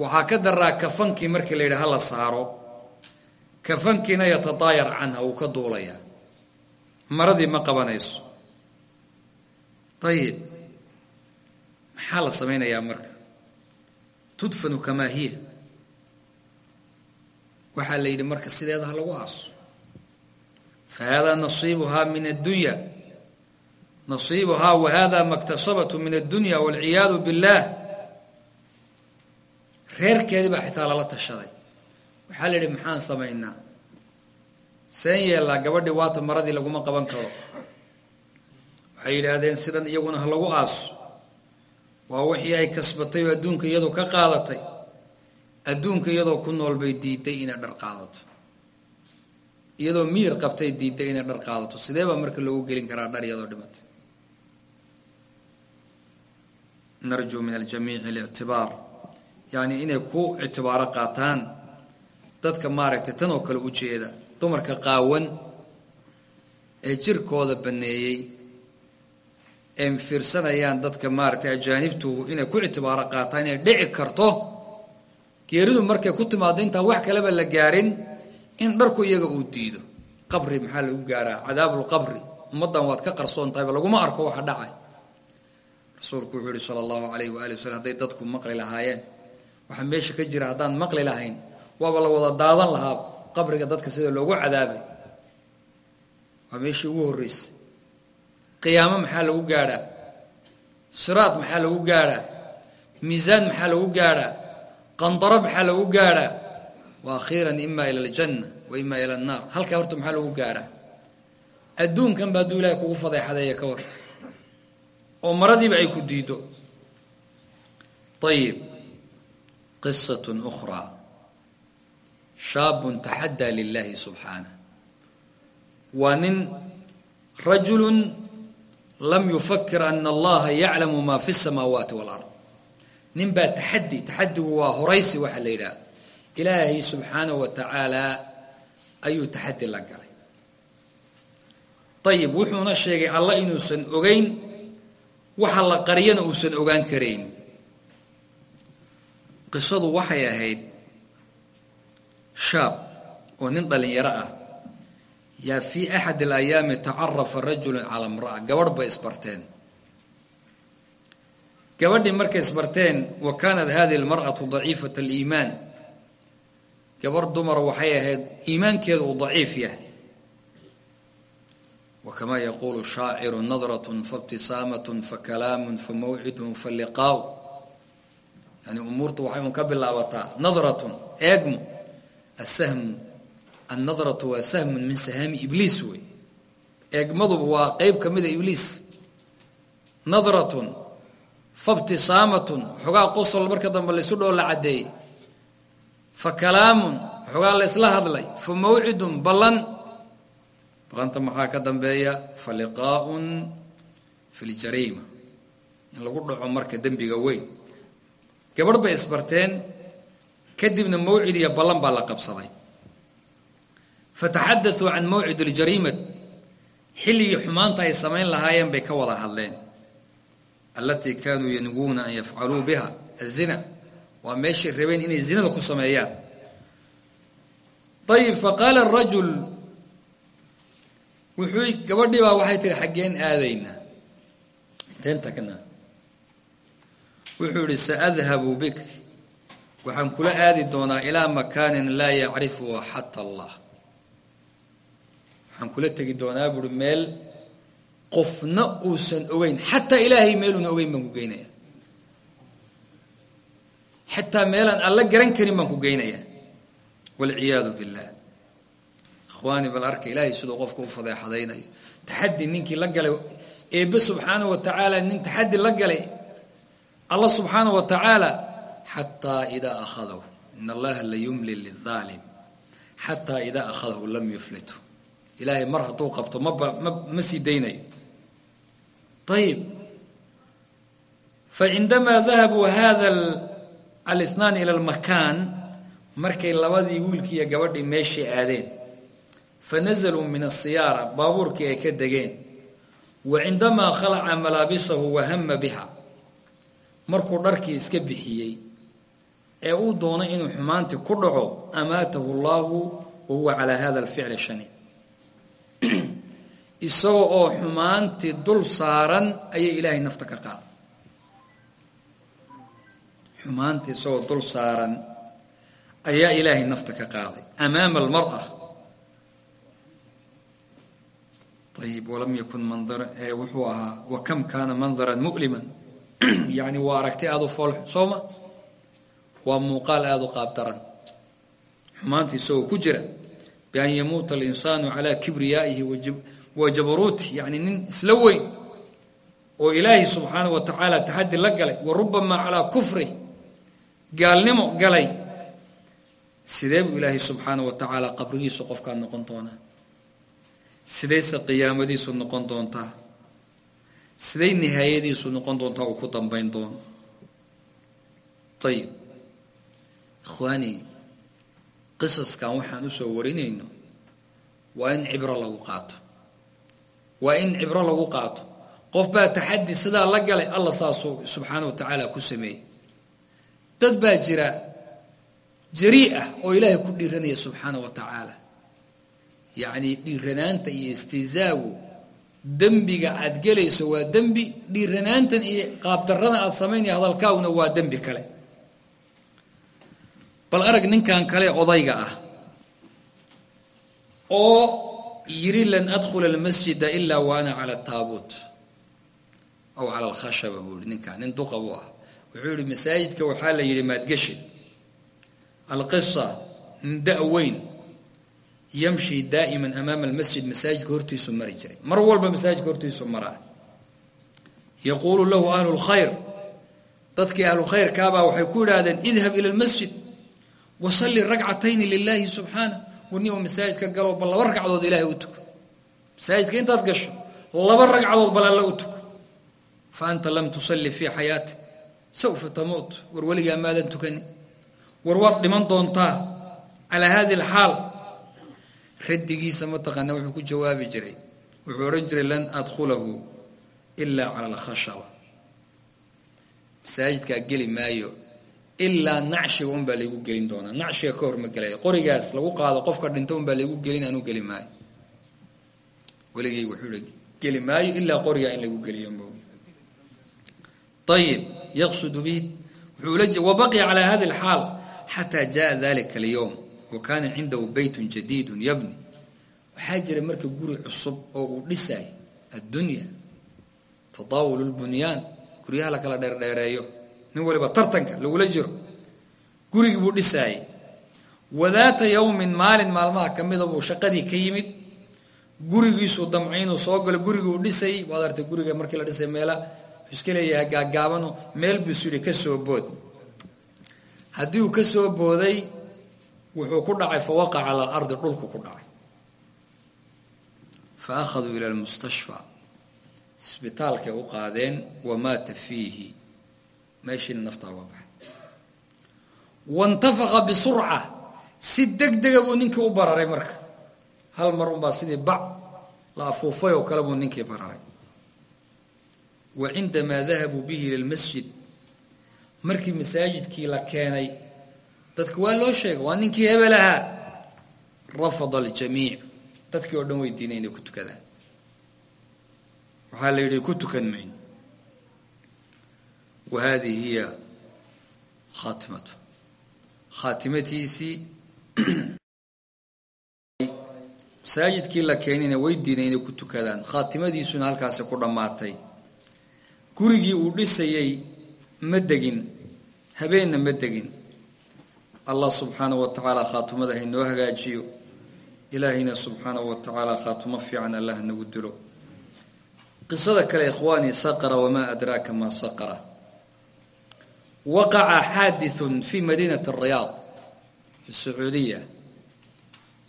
Waxaa ka daraa kafankii markii la yidhi hala saaro. Kafankiina yatadaayar canha wuu ka duulayaa. Maradii ma qabanayso. Ayib maxaa la samaynayaa marka. Tudfanu kamaa hiya. Waxaa la yidhi marka sideeda ha lagu aaso. Fa hada nasiibuhaa min addunya. Nasiibuhaa wa hada ma ktasabatu min addunya walciyaadu biاllah reerkeedii baa xitaa lala tashaday. Waxaa la yidhi maxaan samaynaa? Seen yeellaa gabadhii waata maradii laguma qaban karo. Waxay yidhaahdeen sidan iyaguna ha lagu aaso waa wixii ay kasbatay oo adduunka iyadu ka qaadatay. Adduunka iyadoo ku nool bay diiday inay dhar qaadato. Iyadoo miyir qabtay diiday inay dhar qaadato. Sidee baa marka loogu gelin karaa dhar iyadoo dhimatay narjuu min aljamiici alictibaar. Yacni inay ku ictibaaro qaataan. Dadka maaragtay tan oo kale u jeeda. Dumarka qaawan ee jirkooda banneeyey ee fiirsanayaan dadka maaragtay ajaanibtu inay ku ictibaaro qaataan inay dhici karto. Geeridu markay ku timaado intaan wax kaleba la gaarin in dharku iyaga uu diido. Qabri maxaa lagu gaaraa? Cadaabulqabri ummaddan waad ka qarsoon tahayba laguma arko waxa dhacay. Rasuulku wuxuu yihi sala allahu calayhi waali waslm hadday dadku maqli lahaayeen. Waxaa meesha ka jira haddaan maqli lahayn waaba la wada daadan lahaa qabriga dadka sida loogu cadaabay. Waa meeshii ugu horreysay qiyaamo maxaa lagu gaadhaa? Siraad maxaa lagu gaadhaa? Miisaan maxaa lagu gaadhaa? Qandaro maxaa lagu gaadhaa? Wa akhiiran ima ila aljanna wa ima ila annaar. Halkaa horta maxaa lagu gaadhaa? Adduunkan ba hadduu ilahay kugu fadeexadeeya ka war. Oo maradiiba ay ku diido ayib qisat ukhraa. Shaabun taxaddaa lilahi subxaanah waa nin rajulu lam yufakir أن allaha yaclamu maa fi samaawaati walard nin baa taxadi taxadigu waa horaysi waxaa la yidhaahdo. Ilaahay subxaanahu wa tacaalaa ayuu taxadi la galay. Ayib wuxuuna sheegay allah inuusan ogeyn waxa la qariyana uusan ogaan karayn. Qisadu waxay ahayd shaab oo nin dhallinyaro ah yaa fii axad alayaami tacarafa rajulu cala imra'a. Gabadh bay isbarteen. Gabadhii markay isbarteen wa kaanat hadihi almar'atu daciifat aliimaan. Gabarh dumara waxay ahayd iimaankeedu uu daciif yahay. Wkama yaquulu shaaciru nadrat faibtisaamat fakalaamu famawcidun faliqaaw yani umuurta waxay un ka bilaabataa nadratun eegmo asahmu annadratu waa sahmun min sahaami ibliis wey eegmaduba waa qeyb ka mida ibliis nadratun faibtisaamatun xogaa qosol marka dambe laysu dhoo la caddeeyey fa kalaamun xogaa la ysla hadlay fa mawcidun ballan balanta maxaa ka dambeeya fa liqaaun fi ljariima in lagu dhaco marka dembiga weyn gabadh bay isbarteen kadibna mawcid iyo ballan baa la qabsaday fataxadaثuu can mawcid اljariimat xilligii xumaanta ay samayn lahaayeen bay ka wada hadleen. Alatii kaanuu yanwuuna an yafcaluu biha azina waa meeshay rabeen inay zinada ku sameeyaan. Ayib faqaala rajul wuxuu gabadhii baa waxay tihi xaggeen aadaynaa inteen tagnaa wuxuu ihi saadhabu bik. Waxaan kula aadi doonaa ilaa makaanin laa yacrifuhu xata allah waxaan kula tegi doonaa buuri meel qofna uusan ogeyn xataa ilaahay meeluuna ogeyn baan ku geynaya xataa meelaan alla garan karin baan ku geynaya walciyaadu billah. Ikhwaani bal arka ilaahay siduu qofka u fadeexadaynayo taxaddi ninkii la galay eebbe subxaanahu wa nin taxaddi la galay allah subxaanahu wa xataa idaa akhadahu. In allaha la yumli xataa idaa akhadahu lam yuflitu ilaahay mar hadduu qabto maba ma sii daynayo. Ayib facindamaa dahabuu hada alithnaani ila lmakaan markay labadii wiilkii iyo gabadhii meeshii aadeen. Fanazaluu min asiyaara baabuurkii ay ka degeen. Wa cindamaa khalaca malaabisahu wahama biha. Markuu dharkii iska bixiyey ee uu doonay inuu xumaantii ku dhaco amaatahu allahu wa huwa calaa hada alficli shani isagoo oo xumaantii dul saaran ayay ilaahay nafta ka qaaday xumaantii isagoo dul saaran ayaa ilaahay nafta ka qaaday. Amaama almar'a. Ayib walam yakun mandara wuxuu ahaa wa kam kaana mandaran mu'liman? Yacni waa aragti aada u foolx sooma waa muuqaal aada u qaabdaran xumaantii isagoo ku jira bian yamuuta alinsaanu calaa kibriyaa'ihi wa jabaruuti yacni nin isla weyn oo ilaahay subxaanahu wa tacaala taxaddi la galay wa rubamaa calaa kufri gaalnimo galay. Sidee buu ilaahay subxaanahu wa tacaala qabrigiisu qofkaad noqon doonaa? Sidayse qiyaamadiisu noqon doontaa? Siday nihaayadiisu noqon doontaa uu ku dambayn doono ayib ikhwaani qisaskan waxaan u soo warinayno waa in cibro lagu qaato waa in cibro lagu qaato. Qof baa taxaddi sidaa la galay alla saasuu subxaana wa tacaala ku sameeyey. Dad baa jira jarii ah oo ilaahay ku dhiiranaya subxaana wa tacaala. Yacni dhiiranaanta iyo istihzaagu dembiga aad gelayso waa dembi dhiiranaantan iyo qaabdarradan aad samaynaya hadalkaaguna waa dembi kale. Bal arag ninkan kale odayga ah oo yidhi lan adkhula almasjida ilaa wa ana cala ataabuut aw cala alkhashaba buu yihi ninkaan nin duqa buu ah wuxuu yihi masaajidka waxaa la yidhi maadgeshi alqisa nin da- weyn yamshi daa'iman amaama almasjid masaajidka hortiisu mari jiray. Mar walba masaajidka hortiisu maraa yaquulu lahu ahlu lkhayr dadkii ahlu khayrkaabaa waxay ku yidhaahdeen idhab ila lmasjid wasalli ragcatayni lilaahi subxaana warni oo masaajidka galo bal laba ragcadood ilaahay u tuko. Masaajidka intaad gasho laba ragcadood bal alla u tuko. Fa anta lam tusalli fii xayaatik sawfa tamuut war weligaa maadan tukani. War waad dhiman doontaa calaa hadi alxaal raddigiisa mataqaana wuxuu ku jawaabi jiray. Wuxuu odhan jiray lan adkhulahu ilaa cala alkhashaba ilaa nacshiga un baa laygu gelin doonaa. Nacshiga ka hor ma gelaya qorigaas lagu qaado qofka dhinto un baa laygu gelin anuu geli maayo. Weligay wuxuu hi geli maayo ilaa qorigaa in lagu geliyo moogi ayib yaqsudu bihi. Wuxuu la wabaqiya calaa hadi alxaal xataa jaa dalika alyowm wa kaana cindahu beytun jadiidun yabni. Waxaa marka guri cusub oo uu dhisay addunya tadaawul lbunyaan guryaha la kala dheerdheereeyo nin waliba tartanka lagula jiro. Gurigii buu dhisaayey wadaata yowmin maalin maalmaha ka mida buu shaqadii ka yimid. Gurigiisuu damcay inuu soo galo gurigii uu dhisayy waad artay guriga markii la dhisay meela iska leeyahay meel buusu yihi ka soo bood. Haddii uu ka soo booday wuxuu ku dhacay fa waqaca cala alardi dhulku ku dhacay. Fa ila lmustashfa isbitaalkay u qaadeen wamaata fiihi meeshiina naftaa uga baxay waintafaqa bisurca. Si deg dega ninkii u bararay marka. Hal mar unbaa sidii bac la afuufay oo kale buu ninkii bararay. Wa cindamaa dahabuu bihi ila markii masaajidkii la keenay dadka waa loo sheegay waa ninkii hebel ahaa. Rafada aljamiic. Dadkii oo dhan way diinay inay ku tukadaan. Waxaa la yidhi ku tukan mayn wa hadihi hiya khaatimatu khaatimatiisii masaajidkii la keenayna way diinay inay ku tukadaan khaatimadiisuna halkaasi ku dhammaatay gurigii uu dhisayey ma degin habeenna ma degin allah subxaanahu wa tacaala khaatumada haynoo hagaajiyo ilaahayna subxaanahu wa tacaala khaatumo fiican allah nagu dilo qisada kale ikhwaanii saqra wamaa adraaka maa saqra waqaca xaadithun fi madiinati ariyaad fi sacuudiya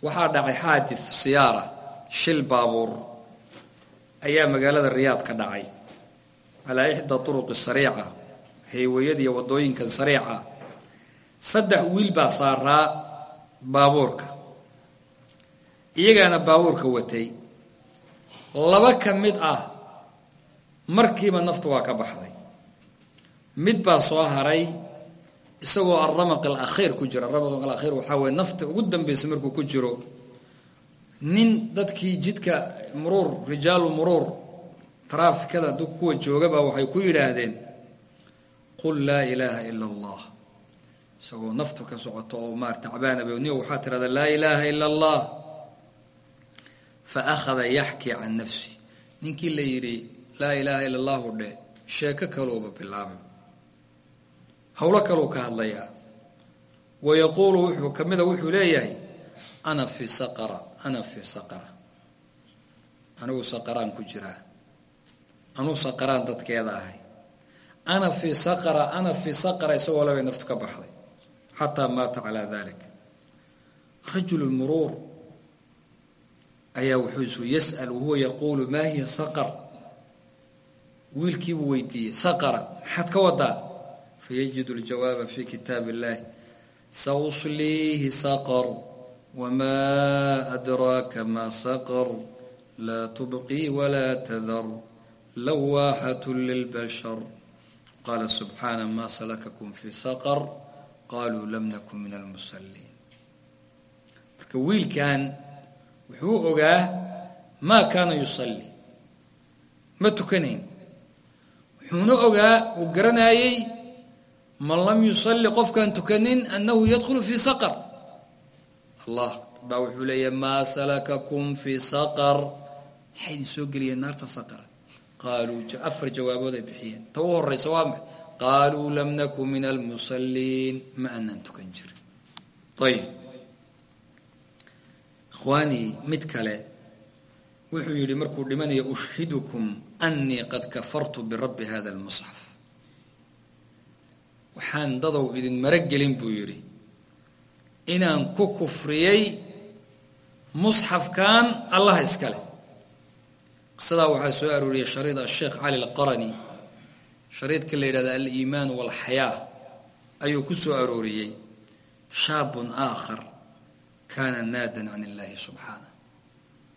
waxaa dhacay xaadith siyaara shil baabuur ayaa magaalada riyaad ka dhacay calaa ixdaa turuqi sariica haywayada iyo waddooyinkan sariica saddex wiil baa saaraa baabuurka iyagaana baabuurka watay laba ka mid ah markiiba naftu waa ka baxday mid baa soo haray isagoo aramaq alakhiir ku jira. Aramaq alakhiir waxaa weye nafta ugu dambaysa markuu ku jiro nin dadkii jidka muruur rijaalu muruur taraafikada du joogaba waxay ku yidhaahdeen qul laa ilaaha ila allah. Isagoo naftu ka socoto oo maarata cabaanabniyo waxaa tirahdaa laa ilaaha ila allah. Fa akhada yaxki can nafsi. Ninkii la yidhi laa ilaaha ila allahu dhe sheeko kaluuba bilaabay howlo kaluu ka hadlayaa wa yaquulu wuxuu ka mida wuxuu leeyahay ana fii saqara ana fii saqara. Anigu saqaraan ku jiraa anuu saqaraan dadkeeda ahay. Ana fii saqara ana fii saqara isagoo labay naftu ka baxday. Xataa maata calaa dalik rajulu muruur ayaa wuxuu isu yas'al wahuwa yaquulu maa hiya saqar? Wiilkiibuu weydiiyey saqara maxaad ka wadaa fayajidu ljawaaba fi kitaab illahi sausliihi saqar wamaa adraaka maa saqar laa tubqii walaa tadar lawaaxat lilbashar qaala subxaana maa salakakum fi saqar qaluu lam nakun min almusaliin marka wiilkan wuxuu ogaa maa kaana yusalli ma tukanayn. Wuxuuna ogaa uu garanaayey man lam yusalli qofkaan tukanin annahu yadkhulu fii saqar. Allah baa wuxuu leeyahy maa salakakum fii saqar. Maxay idin soo geliyeen naarta saqara qaaluu afar jawaabood ay bixiyeen. Ta lam nakun min almusalliin ma anaan tukan jirin. Ayib. Ikhwaanii wuxuu yidhi markuu dhimanayo ushhidukum annii qad kafartu birabbi hada almusxaf waxaan dadow idin maragelin buu yidhi. Inaan ku kufriyey musxafkan allah iskale qisadaa waxaa soo arooriyey shariid asheekh cali alqarani. Shariidka la yidhahda aliimaan walxayaa ayuu ku soo arooriyey. Shaabun aakhar kaana naadan can illaahi subxaanah